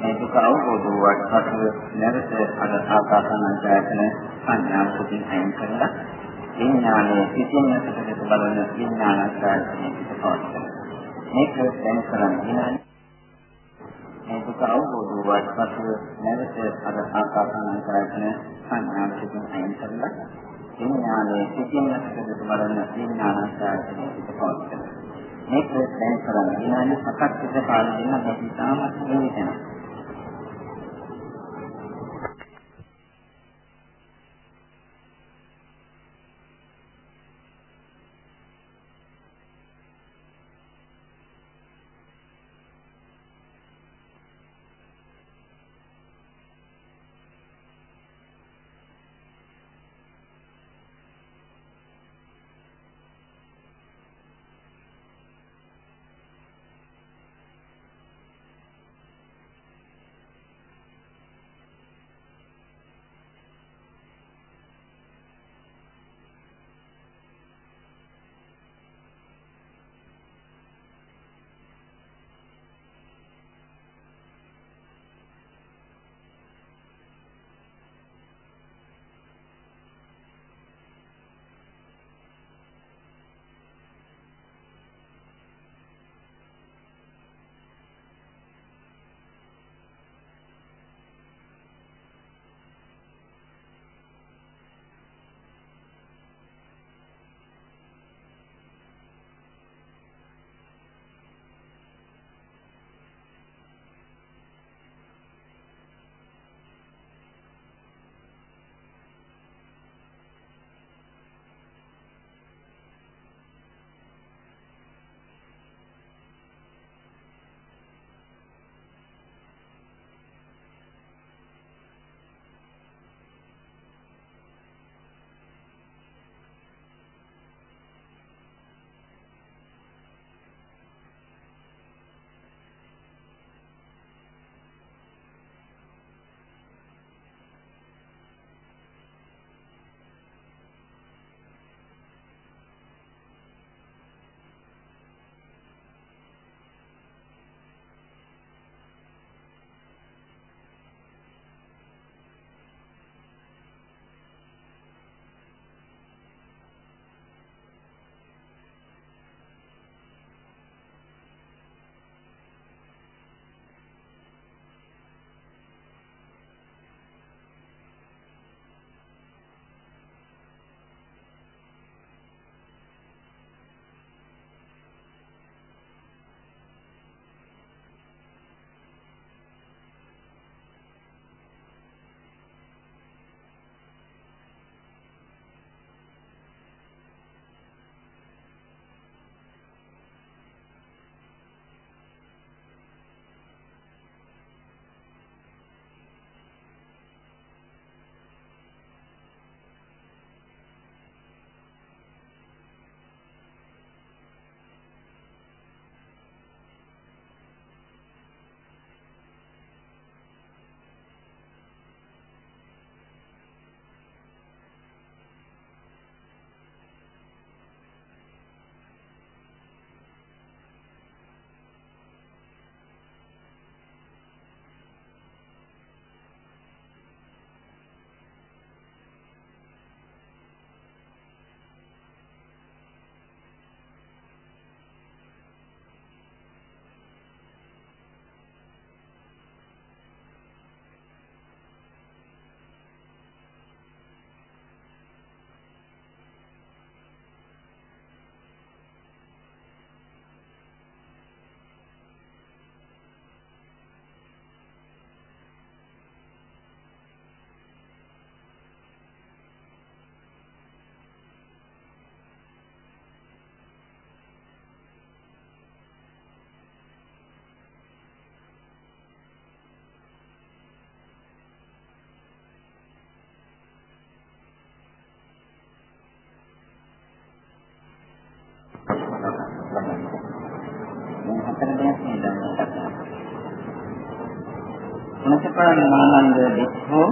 මේ දුක අවබෝධ වුණාට පසු නැවත අර ආකාසනන්තයන් සංඥා සුඛින් අයින් කරලා විඥානයේ සිටින සිටට බලන විඥානස්ථානයේ පිටපත් මේක දැන් කරන්නේ මේ දුක අවබෝධ වුණාට පසු නැවත අර ආකාසනන්තයන් සංඥා සුඛින් අයින් කරලා විඥානයේ සිටින සිටට බලන විඥානස්ථානයේ පිටපත් මේක දැන් කරන්නේ. විනාඩි 7ක් විතර කාලෙ දෙන්න අපි තාමත් මේ වෙනවා. පටිච්චසමුප්පාදානන්ද දෙක්ඛෝ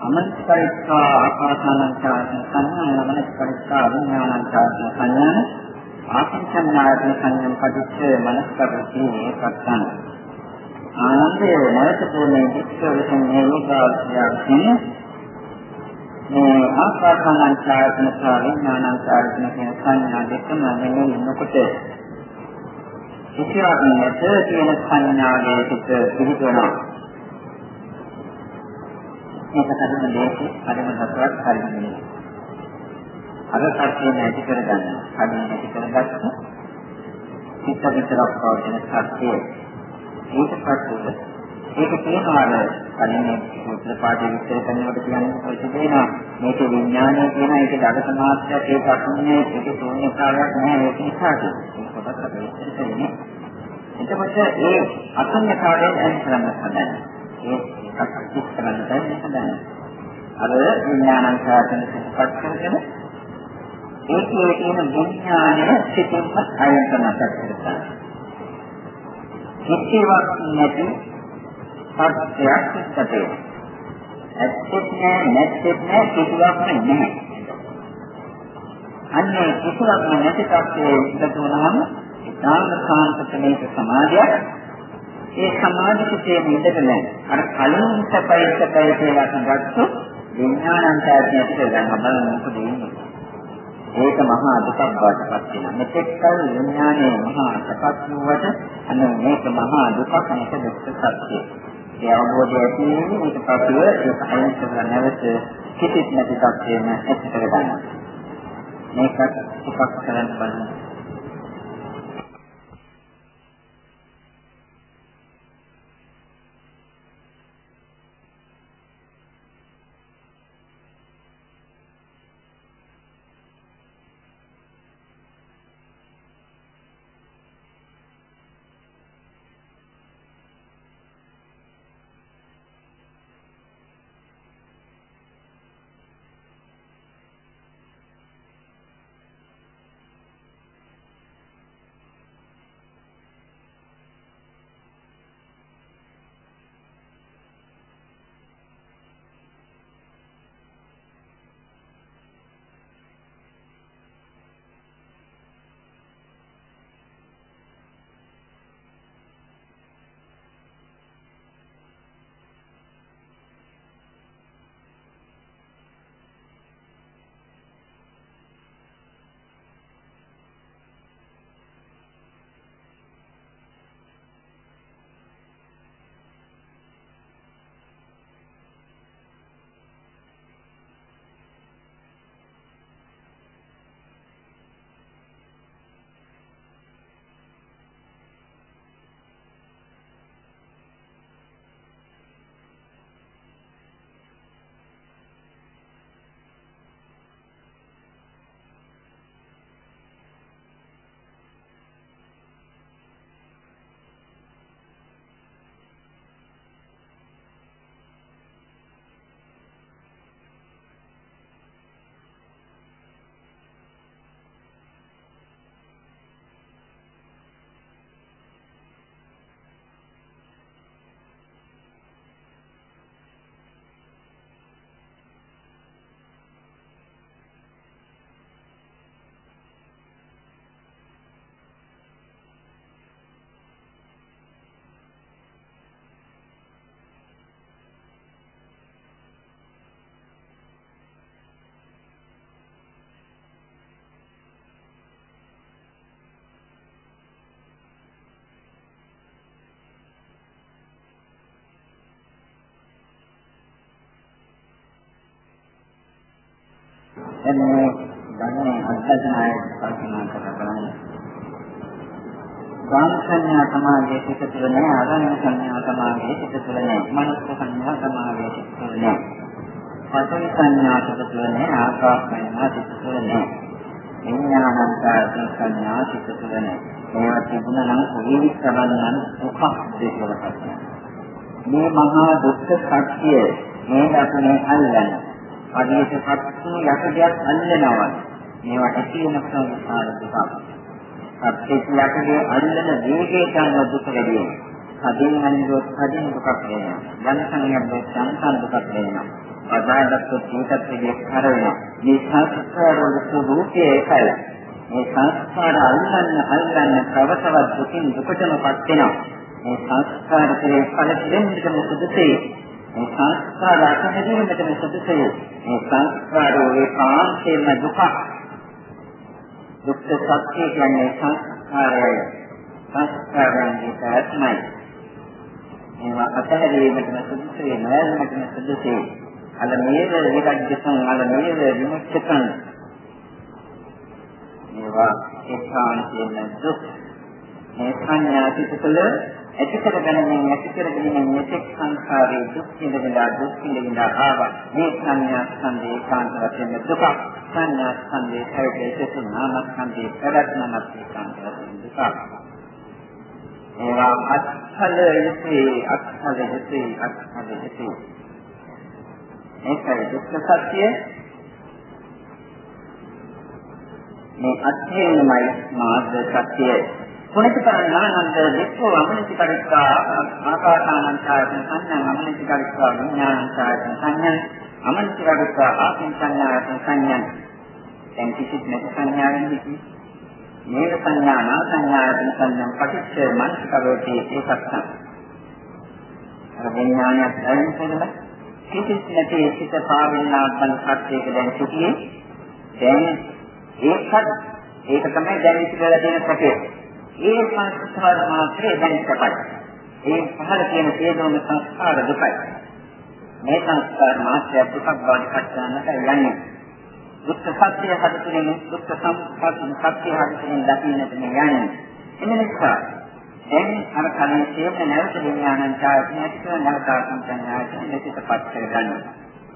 අමනස්කරිකා ආකාසානංචාන සංඥා අමනස්කරිකා විඥානංචාන සංඥා ආසංඥායතන සංඥා පටිච්ච මනස්කරති ඒකත්තං ආනන්දය නැවත පොනේ විස්තර මේ යෝගාවස්‍යයෙන් මේ ආකාසානංචායතන සහ විඥානංචායතන කියන සංඥා දෙකම මෙන්න නොකොට කිසිවක් නැත කියන සංඥාවේ සිට පිළිගනවා මේක හරිම දෙයක් හරිම හතරක් හරිම නෙමෙයි. අර සත්‍ය නැති කරගන්න. හරිම නැති කරගත්ත. චිත්ත විතරක් පවතින සත්‍ය. ඒක පස්සේ ඒක තියෙනවාද කලින් සූත්‍ර පාඩේ විස්තර කරනකොට කියන්නේ ඔය තිබෙනවා මේක විඥානය කියන එක දඩ සමාස්ත්‍යයක් ඒක අසුන්නේ ඒක ශූන්‍යතාවයක් නෑ ඒක නිසාද ඒක කොටස් අපි විස්තර කරන්නේ එතකොට ඒ අසුන්‍යතාවයෙන් අයින් කරන්න හදන්නේ ඒ අත්‍යත් කරන්න හදන්නේ. අර විඥානං සාධන සිතපත් කරගෙන ඒකේ තියෙන විඥානය සිතින්පත් අයින් කරන්නට කරගන්න. කිසිවක් නැති සත්‍යයක් සිත්තේ. ඇත්තෙත් නෑ නැත්තෙත් නෑ කිසිවක් නැහැ. අන්නේ කිසිවක් නැති තත්ත්වයේ ඉඳ තුනම ඉතාම සාන්තකමේක සමාධියක් ඒ සමාධි සිතේ ඉඳගෙන අර කලින් සැපයි සැපයි කියලා සංගත්තු විඥානංකාරණයට ගන්න බලන්න මොකද වෙන්නේ. ඒක මහා දුකක් බවට පත් වෙනවා. මෙතෙක් කල විඥානයේ මහා සපත් වූවට අන්න මේක මහා දුකක් මේක දුක්ඛ සත්‍යය. ඒ අවබෝධය ඇති වෙන්නේ මේක පසුව ඒක අයින් කරලා නැවත කිසිත් නැති තත්ත්වයෙන් ඇති කරගන්නවා. මේකත් දුකක් කරන්න බලන්න. දැන් මේ ධර්මයේ අත්දැකීමයි කල්පනා කරලා බලන්න. ගාන සංඥා සමාධියේ සිට තුළ නැහැ, ආරණ්‍ය සංඥා සමාධියේ සිට තුළ නැහැ, මනස සංඥා සමාධියේ සිට තුළ නැහැ. පඨවි සංඥා සිට තුළ නැහැ, ආකාශ සංඥා සිට තුළ නැහැ. විඥානන්තය සංඥා සිට තුළ නැහැ. ඒවා තිබුණා නම් කොහේවත් කරන්න දුකක් දෙකකට. මේ මහා දුක්ඛ සත්‍ය මේ දක්නේ අල්ලන්නේ හරියට සත්තු යකඩයක් අල්ලනවා. මේවා ඇති වෙන සංස්කාර දුක. සත්‍ය යකඩේ අල්ලන වේගයට අනුව දුක වැඩි වෙනවා. කදින් අනිරෝධ කදින් දුකක් වෙනවා. යම් සංයම්බේ සංසන් දුකක් වෙනවා. අදාළත් ඒකත් විදිහට කර වෙනවා. මේ සංස්කාර වල ස්වභාවය ඒකයි. මේ සංස්කාර අල්ලන්න අල්ලන්න තව තවත් දුකින් දුකටමපත් වෙනවා. මේ සංස්කාර කෙරේ ඵල දෙන්නටම සුදුසේ. මේ සංස්කාර අතහැරීමටම සුදුසේ. මේ සංස්කාරෝ ඒකාන්තයෙන්ම දුක. දුක්ඛ සත්‍ය කියන්නේ සංස්කාරයයි. සංස්කාරයන්ගේ පැවැත්මයි. මේවා අතහැරීමටම සුදුසේ නැල්මටම සුදුසේ. අල මේව විරජ්‍යසං අල මේව විමුක්තං මේවා ඒකාන්තයෙන් දුක් මේ සංඥා පිටකල ඇති කර ගැනීම ඇති කර ගැනීම මෙතෙක් සංසාරේ දුක් විඳිනා දුක් විඳිනා ආවා. මේ සංඥා ස්කන්ධේ ඒකාන්ත වශයෙන් දුක සංඥා ස්කන්ධේ සැරකේසු නාම ස්කන්ධේ ප්‍රඥානත් ඒකාන්ත වශයෙන් දුක ඒවා අත්හල යුතුයි අත්හල යුතුයි අත්හල යුතුයි. ඒකයි දුක්ඛ සත්‍ය. මේ අත්‍යවශ්‍යමයි මාර්ග සත්‍යය. පුනිතපරණානන්ද විස්සෝ අමනිති පරික්ඛා ආකාසානංචායතන සංඥා අමනිති පරික්ඛා විඥානංචායතන සංඥා අමනිති පරික්ඛා ආකින් සංඥායතන සංඥා. දැන් කිසිත් නැති සංඥාවෙන් හිතේ මේක සංඥා නා සංඥායතන සංඥා පටිච්ච මනසකරෝටි ඒකත් අර විඥානයක් දැනෙන කෙනෙක් කිසිත් නැති සිත පාවින්නාත්මන සත්‍යයක දැන් සිටියේ. දැන් ඒකත් ඒක තමයි දැන් ඉතිරලා තියෙන සැපය. ඒ සංස්කාර මාත්‍රේ දැන් සැපයි. ඒ පහළ තියෙන සියලුම සංස්කාර දුකයි. මේ සංස්කාර මාත්‍රය දුකක් බවට පත් කරන්නට යන්නේ. දුක්ඛ සත්‍ය හදතුනේ දුක්ඛ සම්පත් සත්‍ය හදතුනේ දකින්නට යන්නේ. එන්න නිසා දැන් අර කලින් සියල්ල නැවත විඥානං ඡායතනයට නැවත සංඥාවට දෙකපත් කරගන්නවා.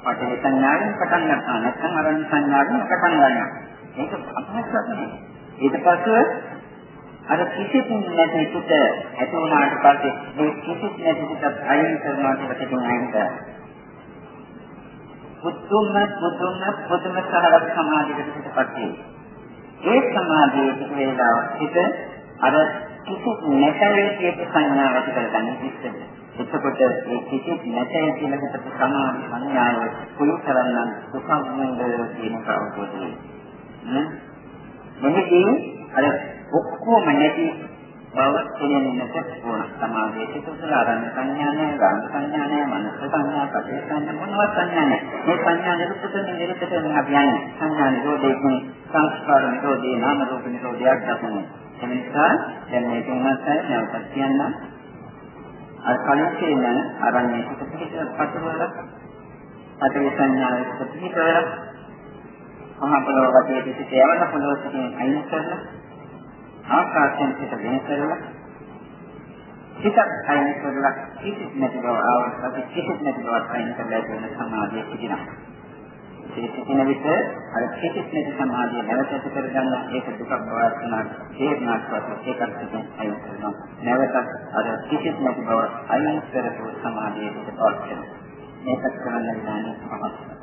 පටේ සංඥාවෙන් පටන් ගන්නවා නැත්නම් අරණ සංඥාවෙන් පටන් ගන්නවා. මේක අපහසුයක් නෙවෙයි. ඊට පස්සේ අර කිසිත් නැති පිට ඇති වුණාට පස්සේ මේ කිසිත් නැති පිට අයින් කරනවා කියලා කියන අයින්ද. බුදුම බුදුම බුදුම සහගත සමාධියකට පිටපත් ඒ සමාධියේ වේලාව පිට අර කිසිත් නැතේ කියප සංඥාව ඇති කරගන්න ඉස්සෙල්ල. එතකොට මේ කිසිත් නැතේ කියලා හිතපු සමාධි සංඥාව කුලතරන්න දුකක් නේද කියන කවුරුද? මෙහිදී අර ඔක්කොම නැති බව තේරෙන්නට ඕන. සමාධියේ සිතුසල ආරම්භ සංඥා නැහැ, ගාම සංඥා නැහැ, මනස සංඥා, පටේ සංඥා මොනවත් සංඥා නැහැ. මේ සංඥා නිරුත්තන නිරුත්තන අපි යන්නේ. සංඥා නිරෝධයෙන් සංස්කාර නිරෝධේ නාම රූප නිරෝධයක් දක්වනවා. ඒ නිසා දැන් මේ තුන්වත් අය නැවතත් කියන්න අර කලින් කියන ආරම්භයේ සිට පිටට පතරවල පටේ සංඥාවේ පිටට මහා පොළොව වටේ පිට යවන පොළොව පිටින් අයින් කරලා ආකාශයෙන් පිට වෙන කරලා හිතක් අයින් කරලා කිසිත් නැති බව ආවොත් කිසිත් නැති බව අයින් කරලා දෙන සමාධිය පිටිනවා. ඒ සිටින විට අර කිසිත් නැති සමාධිය නැවත ඇති කරගන්න ඒක දුකක් බවට උනාට තේරුණාට පස්සේ ඒකත් පිටින් අයින් කරනවා. නැවතත් අර කිසිත් නැති බව අයින් කරපු සමාධිය පිටපත් වෙනවා. මේකත් කරන්න ගන්නේ කොහොමද?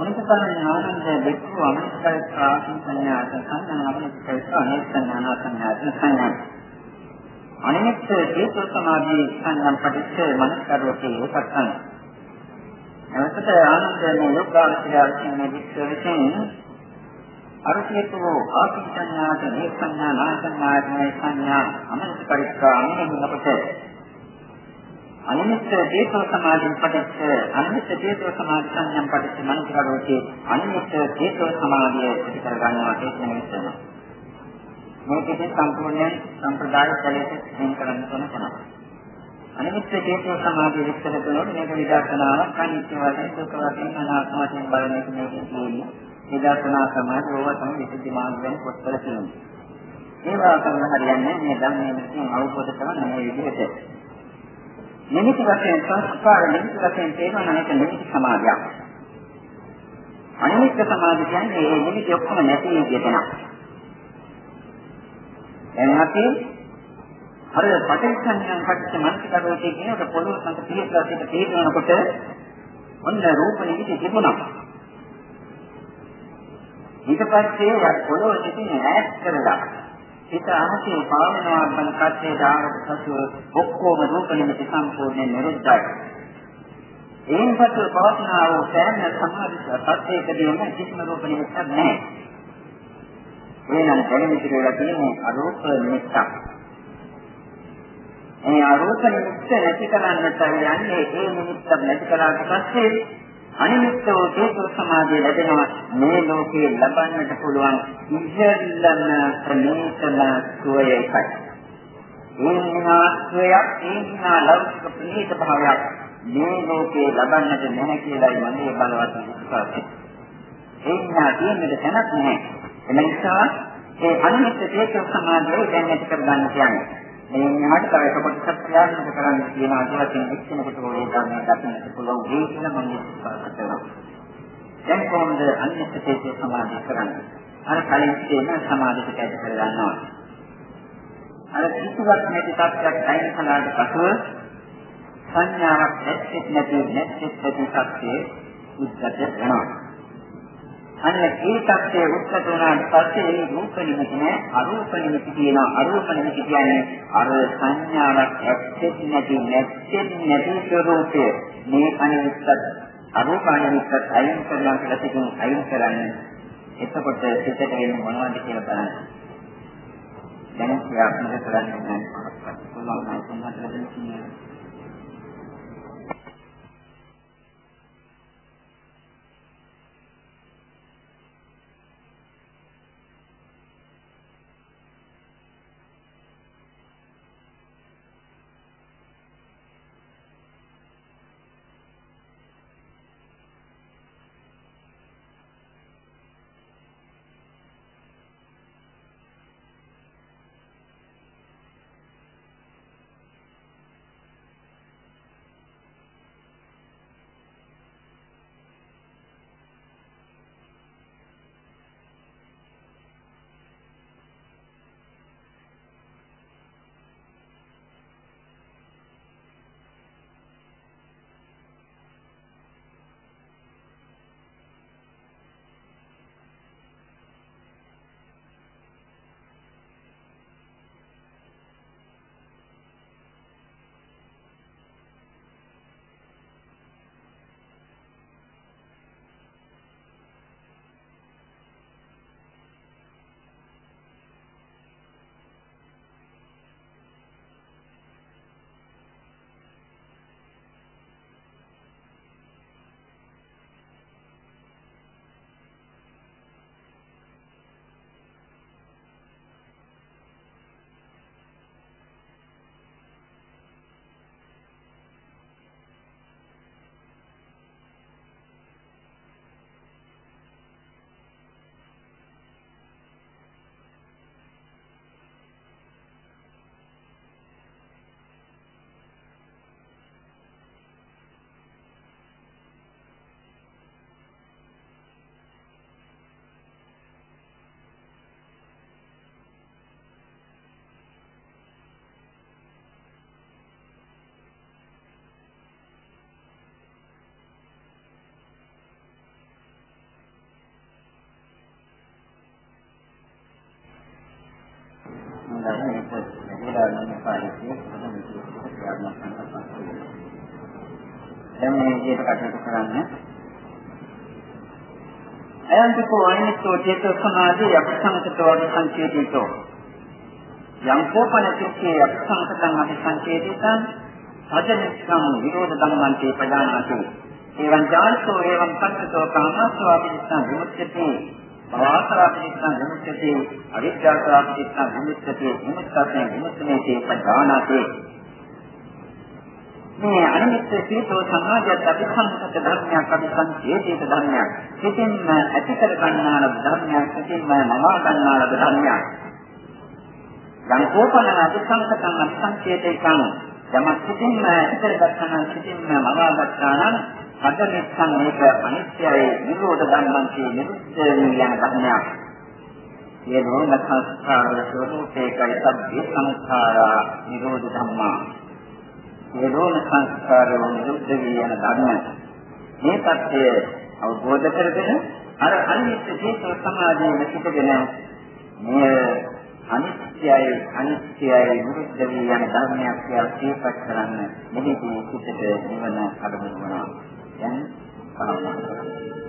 මොනිකතරණ ආනන්ද දෙක්ඛු අමනිකයි ප්‍රාසන සංඥාත සංඥා අමනිකයි අනේක සංඥා සංඥාත සංඥා අනිමිත් හේතු සමාධි සංඥම් පටිච්ච මනස්කරෝතේ උපත්තං එවකට ආනන්ද මේ යෝගාවචරය මේ විශ්වයෙන් අරතියතු ආපි සංඥාත මේ සංඥා නා සංඥාත මේ සංඥා අමනික පරික්ඛා අමනිකට අනිමිත් හේතු සමාධින් පටිච්ච අනිමිත් හේතු සමාධි සංඥම් පටිච්ච මනස්කරෝතේ අනිමිත් හේතු සමාධිය පිටකර ගන්නවා කියන නිමිත්තම මේකෙන් සම්පූර්ණයෙන් සම්ප්‍රදාය කලයට වෙන් කරන්න ඕන තමයි. අනිමිත් හේතු සමාධිය විස්තර කරනකොට මේක විදර්ශනාවක් අනිත්‍ය වශයෙන් දුක වශයෙන් අනාත්ම වශයෙන් බලන එක මේකේ තියෙන්නේ. විදර්ශනා සමාධිය ඕවා තමයි විසුද්ධි මාර්ගයෙන් පොත්වල තියෙන්නේ. ඒවා කරන හරියන්නේ මේ ධර්මයේ විසින් අවබෝධ කරගන්න මේ විදිහට. නිමිති වශයෙන් සංස්කාර නිමිති වශයෙන් තේරෙන අනෙක් නිමිති සමාධියක්. අනිමිත් සමාධිය කියන්නේ මේ නිමිති ඔක්කොම නැති විදිහට දැන් අපි අර පටිච්චසමුප්පාදයන් කටට මනසිකරෝටි කියනකොට පොළොව සංක පිළිස්ලා තියෙන තේරෙනකොට ඔන්න රූප නිමිති තිබුණා. ඊට පස්සේ යක් පොළොව සිටින ඈත් කරලා හිත අහසේ පාවනවා බන් කච්චේ දානට පසුව ඔක්කොම රූප නිමිති සම්පූර්ණයෙන් නිරුද්ධයි. එයින් පසු පවත්නා වූ සෑම සමාධි සත්‍යයකදීම කිසිම රූප නිමිත්තක් නැහැ. එහෙනම් දැනෙන්න කියලා තියෙන්නේ අරූප නිමිත්තක්. මේ අරූප නිමිත්ත නැති කරන්නට යන්නේ ඒ නිමිත්ත නැති කරාට පස්සේ අනිමිත්තෝ හේතු සමාධිය ලැබෙනවා මේ ලෝකේ ලබන්නට පුළුවන් ඉහළම ප්‍රණීතම සුවයයි. ඒනා සුවයක් ඒනා ලෞකික ප්‍රණීත භාවයක් මේ ලෝකේ ලබන්නට නැහැ කියලායි මම බලවත් විශ්වාසයි. ඒනා තියෙන්නට තැනක් නැහැ. එම නිසා ඒ අනිත්‍ය හේතු සමාධිය දැන් ඇති කර ගන්න කියන්නේ. මේ මට තව එක කොටසක් ප්‍රයත්න කරන්න තියෙනවා කියලා කියන එක්කෙනෙකුට ඕනේ ගන්න දකින්නට පුළුවන් ඒ කියලා මම විශ්වාස කරනවා. දැන් කොහොමද අනිත්‍ය හේතු සමාධිය කරන්නේ? අර කලින් කියන සමාධියට ඇති කර ගන්නවා. අර කිසිවක් නැති තත්ත්වයක් අයින් කළාට පසුව සංඥාවක් නැති නැති නැති සත්‍යයේ උද්ගත වෙනවා. අන්න ඒ தත්යේ උත්තර වුණාට පස්සේ ඒ රූප නිමිති නෑ අරූප නිමිති කියනවා. අරූප නිමිති කියන්නේ අර සංඥාවක් ඇත්තෙත් නැති නැත්තෙත් නැති ස්වરૂපය. මේ අනිත්‍යත් අරූප අනිත්‍යත් අයින් කරලා කියලා තිබුණ අයින් කරන්නේ. එතකොට සිතට වෙන්නේ මොනවද කියලා බලන්න. දැන් ක්‍රියාත්මක කරන්නේ? නැහැ දැන් මේ විදිහට කටයුතු කරන්න අයන්තකෝ අනිත්‍යෝ චේතෝ සමාධි අපසංකතෝ සංචේතිතෝ යම් කෝපන චිත්තේ අපසංකතං අபிසංචේතිතං අජනිස්සං විරෝධ ධම්මන්තේ පදානාති එවං ඥානසෝ එවං පස්සතෝ කාමස්සෝ අபிසං විමුක්තිති වාසනාපිතිස්සං විමුක්තේ අවිද්‍යාසනාපිතිස්සං විමුක්තේ විමුක්තයෙන් විමුක්තමේදී පදානාතේ මේ අනිත්‍ය සිතෝ සමාජයත් අභිසංකත ධර්මයක් අභිසංකේතේත ධර්මයක්. සිතින් ඇති කර ගන්නා ලබ ධර්මයක් සිතින් මවා ගන්නා ලබ ධර්මයක්. යම් කෝපන අභිසංකතං අභිසංකේතේ කණු යමක් සිතින්ම ඇති කර ගන්නා සිතින්ම මවා ගන්නා නම් අදමිස්සන් මේක අනිත්‍යයි නිරෝධ ධර්මන්ති නිරුද්ධ යන ධර්මයක්. ඒ නෝන සංස්කාර ස්වરૂපේකයි සබ්බේ සංස්කාරා නිරෝධ ධම්මා සියලුම සංස්කාරවල නිරුද්ධ වී යන ධර්ම මේ தත්ය අවබෝධ කරගෙන අර අනිත්‍ය හේතු සමාධියේ සිටගෙන මේ අනිත්‍යයි අනිත්‍යයි නිරුද්ධ වී යන ධර්මයක් කියලා සිහිපත් කරන්න මෙහිදී සිටට නිවන අඩමු වෙනවා දැන් භාවනා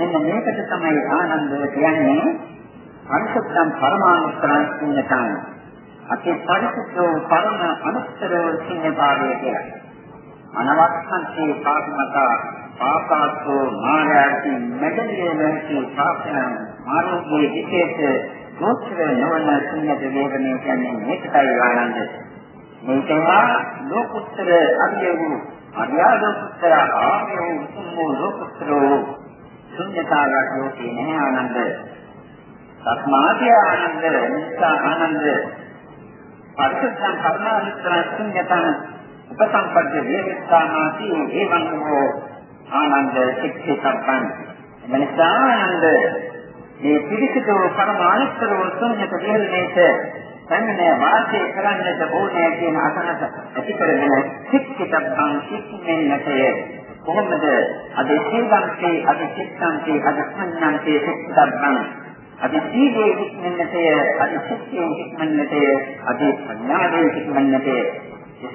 මෙන්න මේකට තමයි ආනන්ද කියන්නේ පරිසුද්ධම් පරමානුස්තරං ශුන්‍යතාව. අති පරිසුද්ධෝ පරම අනුත්තර ශුන්‍යතාවය කියලා. අනවස්සන්තේ පාපමතා පාපාසෝ මායාති මෙතනියේ නැති පාපන මානවයේ විශේෂ ගෝත්‍ර නොවන ශුන්‍යත වේදනේ කියන්නේ මේකයි ආනන්ද. මේකවා ලෝකුත්තර අධ්‍යය වූ අරියාදෝත්තර ආර්ය වූ උතුම් ලෝකුත්තරෝ ශුන්‍යතාවයක් ලෝකේ නැහැ ආනන්ද. තස්මාදී ආනන්ද නිසා ආනන්ද. පරිසුද්ධං කර්මානුත්තර ශුන්‍යතං උපසම්පද්ද වේදිකාමාති ඒවං හෝ ආනන්ද සික්ඛිතබ්බං මනසා ආනන්ද මේ පිරිසිදු පරමානුත්තර ශුන්‍යත විහෙලනේට පැමිණ වාසය කරන්නට ඕනේ කියන අදහස ඇති කරගෙන සික්ඛිතබ්බං සික්ඛෙන්නටය කොහොමද? අද සීලංසේ අද චිත්තංසේ අද සංඥාන්සේ සික්ඛිතබ්බං අද සීලේ හික්මන්නටය අද සිත්යේ හික්මන්නටය අද ප්‍රඥාවේ හික්මන්නටය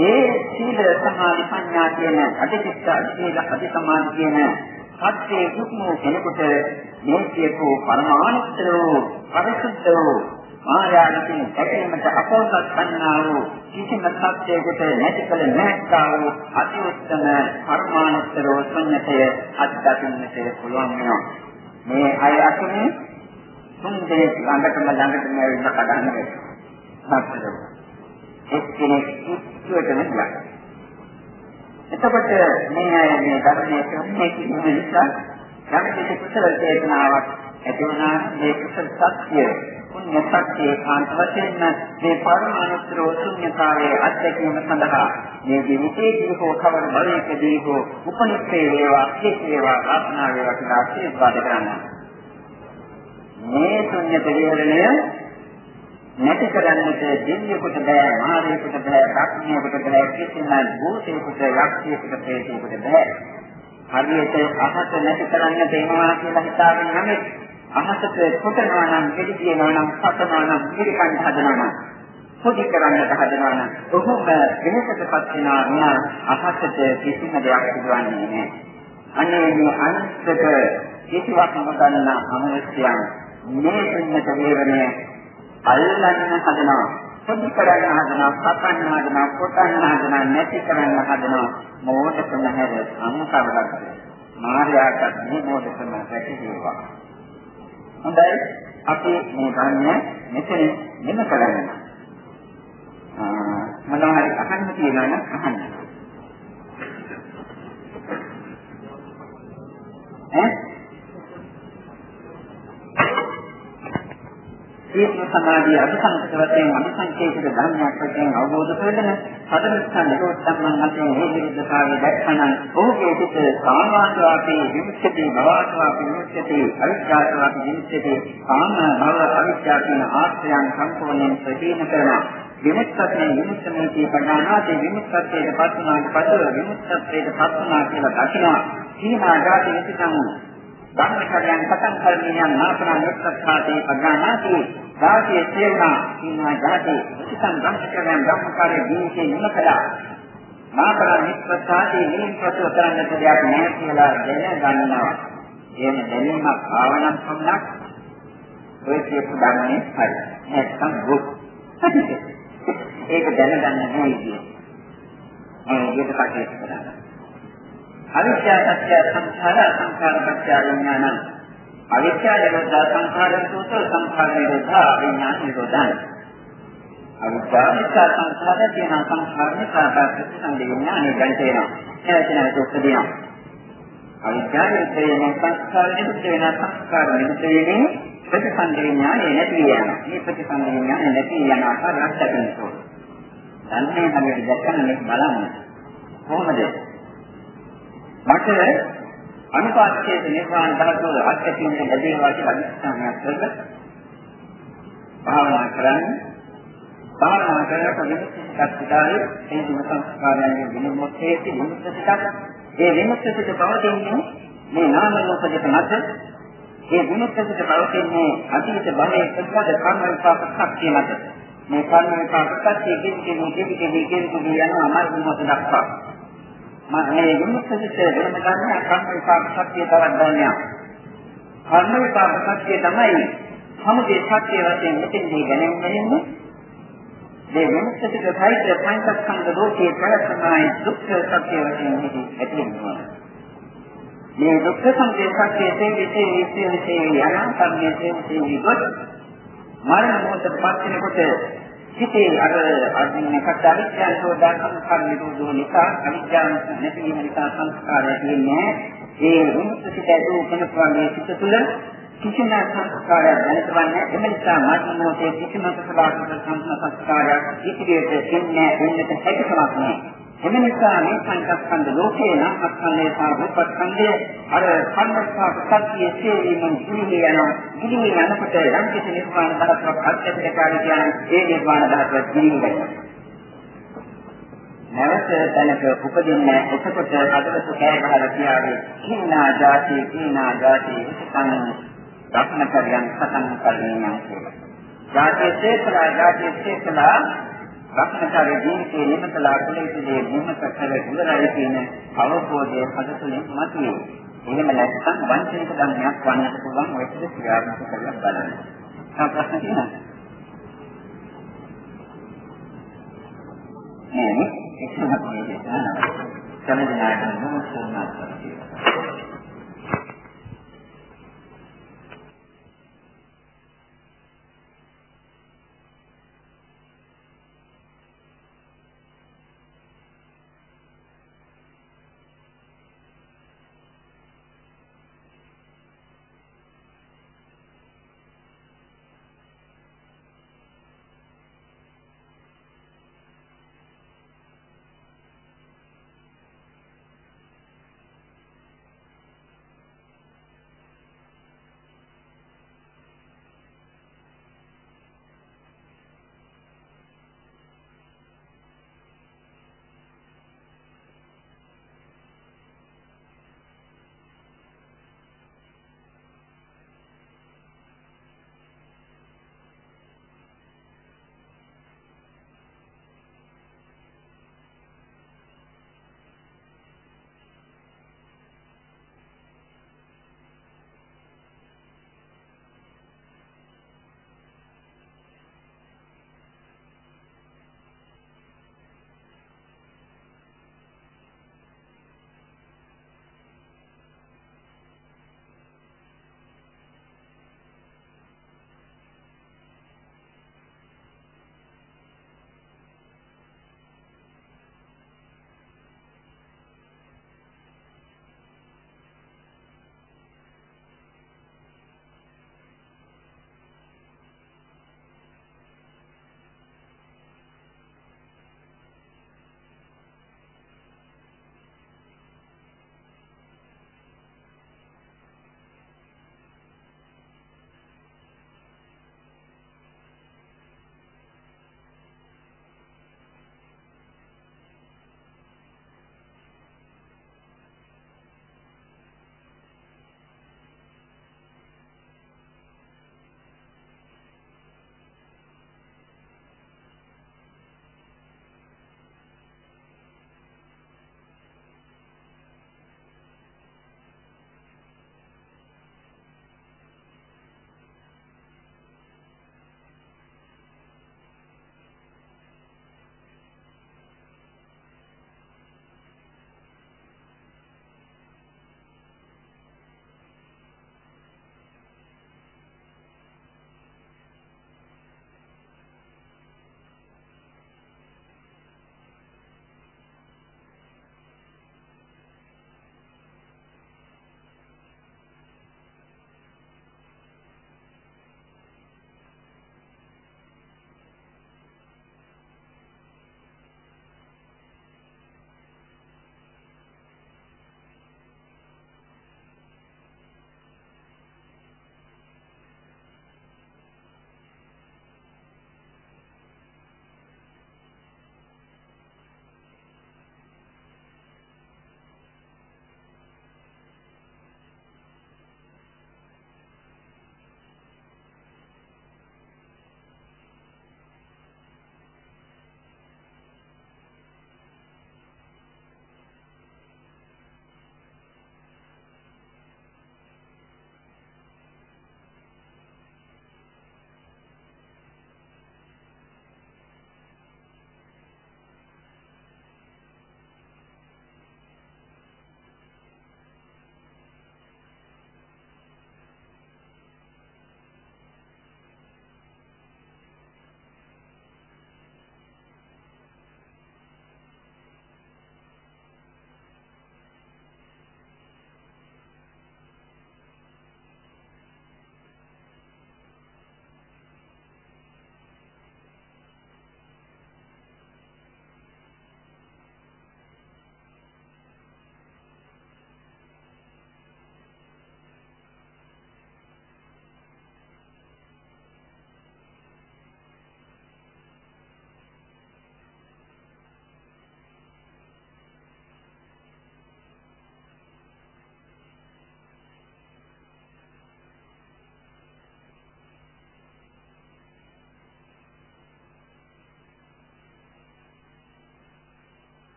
ඒ සීල සමාධි ප්‍රඥා කියන අධිචිත්ත සීල අධි සමාධි කියන සත්‍යයේ දුක්මෝ කෙනෙකුට මේ කියපු පරමානුත්තර වූ පරිසුද්ධ වූ මායාවකින් දැකීමට අපෝසත් ගන්නා වූ කිසිම සත්‍යයකට නැති කල නැත්තා වූ අති උත්තම පරමානුත්තර වූ ශුන්‍යතය අත්දකින්නට පුළුවන් වෙනවා මේ අය අතුනේ තුන් දෙනෙක් ළඟටම ළඟටම ඇවිල්ලා කඩන්න බැහැ. හත්දෙනෙක්. එක්කෙනෙක් ඉස්සුවටම ගියා. එතකොට මේ අය මේ ධර්මයේ ක්‍රමයේ කියන නිසා යම් කිසි කුසල චේතනාවක් ඇති වුණා මේ කුසල සත්‍ය පුණ්‍ය සත්‍ය කාන්ත වශයෙන්ම මේ පරමානුත්තර ශුන්‍යතාවයේ අත්දැකීම සඳහා මේ ජීවිතයේදී හෝ කවර බලයකදී හෝ උපනිෂේ වේවා කිස් වේවා ආත්මා වේවා කියලා ආශිර්වාද කරනවා. මේ ශුන්‍ය පරිවර්ණය නැති කරන්නට දෙවියෙකුට බෑ මාරයෙකුට බෑ රක්මියෙකුට බෑ කිසිම භූතයෙකුට යක්ෂයෙකුට ප්‍රේතයෙකුට බෑ. හරියට අහස නැති කරන්නට එනවා කියලා හිතාගෙන නම් අහසට කොටනවා නම් පිළි කියනවා නම් සතනවා නම් පිළිකන් හදනවා නම් පොඩි කරන්නට හදනවා නම් කොහොම වෙනසටපත් වෙනවා නම් අහසට කිසිම දෙයක් සිදුවන්නේ නැහැ. අනේ මේ අනිත්‍යක කිසිවක් නොදන්නා අමනුෂ්‍යයන් මේ පුණ්‍යත වේරණය අල්ලන්න හදනවා පොඩි කරන්න හදනවා කපන්න හදනවා කොටන්න හදනවා නැති කරන්න හදනවා මෝඩකම හැර අමුතරක්. මායාවට මේ මෝඩකම රැකේවා හොඳයි. අපි මේ ගන්න මෙතන මෙන්න කරන්න මොනවා හරි අහන්න තියෙනවා නම් අහන්න. ඈ? සීල සමාධිය අභිසංකත වශයෙන් අභිසංකේතික ධර්මයක් වශයෙන් අවබෝධ කරගෙන සතරස්ථ නිරෝධම්මන් වශයෙන් මේ විරුද්ධතාවය දැක්වන ඔහුගේ සිත සාමාන්‍යවාදී විමුක්තිය භවවාදී විමුක්තිය අවිද්‍යාවාදී විමුක්තිය කාම භව අවිද්‍යාව කියන ආශ්‍රයන් සම්පූර්ණයෙන් ප්‍රදීන කරනවා විමුක්තයෙන් විමුක්තමේදී පඥානාදී විමුක්තත්වයට පත් වුණාට පසු විමුක්තත්වයට පත් වුණා කියලා දකිනවා. සීමා ධාතු විසිකම් ධම්මචර්යයන් පතන් කර්මයන් නාපන නිස්සත්තාදී පඥානාති ධාතිය සේවනා සීමා ධාති විසිකම් ධම්මචර්යයන් ධම්මකාරයේ ජීවිතේ නිමකලා නාපන නිස්සත්තාදී නිමිත්ත කරන්නට දෙයක් නැහැ කියලා දැනගන්නවා. එහෙම දැනීමක් භාවනාවක් පමණක් ඔය කියපු ධර්මයේ හරි. නැත්නම් දුක්. ඒක දැනගන්න ඕනේ කියන්නේ. ඒ විදිහට කටයුතු කරනවා. අවිද්‍යා සත්‍ය සංඛාර සංඛාර පත්‍ය විඥානං අවිද්‍යා නිරෝධ සංඛාර සූත සංඛාර නිරෝධ විඥාන නිරෝධං. අවිද්‍යා නිසා සංඛාර තියෙන සංඛාර නිසා පස්ස සංවිඥානෙ ගැටේනවා එයාට දුක් දෙනවා. අවිද්‍යා නිරෝධයෙන් සංඛාර නිරෝධ වෙන සංඛාර නිරෝධ වෙන්නේ ප්‍රතිසංවිඥානෙ නැති යනවා මේ ප්‍රතිසංවිඥානෙ නැති යන ආකාරයක් දකින්නෝ ධර්මයේ හැමෝටම දැක්කම බලන්න. කොහොමද? මට අනුපාතයේ නිර්වාණ ධාතුව අත්‍යකින් ලැබේවා කියලා අනිස්ථානයක් කරලා භාවනා කරන්නේ. භාවනා කරනකොට විමුක්තිස්කත්තාවේ මේ දුක සංස්කාරයන්ගේ විමුක්තියේ විමුක්තිස්කත් ඒ විමුක්තියට පවතින්නේ මේ නාම රූප දෙක මත. ඒ විමුක්තියට පවතින්නේ අතීත භවයේ ප්‍රසාද කර්ම විපාක ශක්තිය මත. මේ කර්ම විපාක ශක්තිය කිසි කෙනෙකුට කිසි කෙනෙකුට යන අමාරු මොහොත දක්වා මේ විමුක්තියට වෙනම ගන්න කර්ම විපාක ශක්තිය තවත් ගන්නවා. කර්ම විපාක සත්‍ය තමයි සමුදේ සත්‍ය වශයෙන් මෙතෙන්දී ගැනීමෙන්නේ මේ විමුක්තික සාහිත්‍ය පංචස්කන්ධ ලෝකයේ ප්‍රවර්තනයි දුක්ඛ සත්‍ය වශයෙන් මෙහි ඇති වෙනවා. මේ දුක්ඛ සමුදය සත්‍යයේ තේවිසේ විශ්වයේ යන කර්මයේ තේවිසේ ගොඩ මරණ මොහොතට පත් වෙනකොට හිතේ අර අදින්නකට අවිද්‍යාව සෝදාන සංස්කාර නිරෝධෝ නිසා අවිද්‍යාව නැති වීම නිසා සංස්කාරය තියෙන්නේ ඒ විමුක්තික ඇතුළු කෙනෙකුගේ සිත තුළ කිසිම සංස්කාරයක් දැනගන්නේ එම නිසා මාත්‍රෝතේ කිසිම සබාවක සංස්කාරයක් ඉදිරියට එන්නේ එන්නට හැකියාවක් නැහැ. එම නිසා මේ පංචස්කන්ධ ලෝකේ නම් අස්කන්ධය සහ රූපස්කන්ධය අර පංචස්කන්ධ සත්‍යයේ හේවීමෙන් පිළිහි යන පිළිහි යනකොට යම් කිසි නිර්වාණ ධර්මයක් අත්‍යවශ්‍ය කාර්ය කියන ඒ නිර්වාණ ධර්මයක් පිළිහි නැවත දැනක උපදින්නේ එතකොට අදවස කෑගහල කියාවේ කීනා જાති කීනා જાති සං දක්න කරයන් සතන් කරන්නේ නැහැ. જાති සේකලා જાති සේකලා රක්ෂකාරී ජීවිතයේ නිමතලා කුලීතියේ නිමත කර ඉවරයි කියන අවබෝධය හදතුලින් මතුවේ. එහෙම නැත්නම් වංචනික ධර්මයක් වන්නට පුළුවන් ඔය පිළ ක්‍රියාත්මක කරලා බලන්න. තව ප්‍රශ්න තියෙනවද? නෑ නේ. ඒක තමයි. සමහරවිට නෝස්තරනා කරලා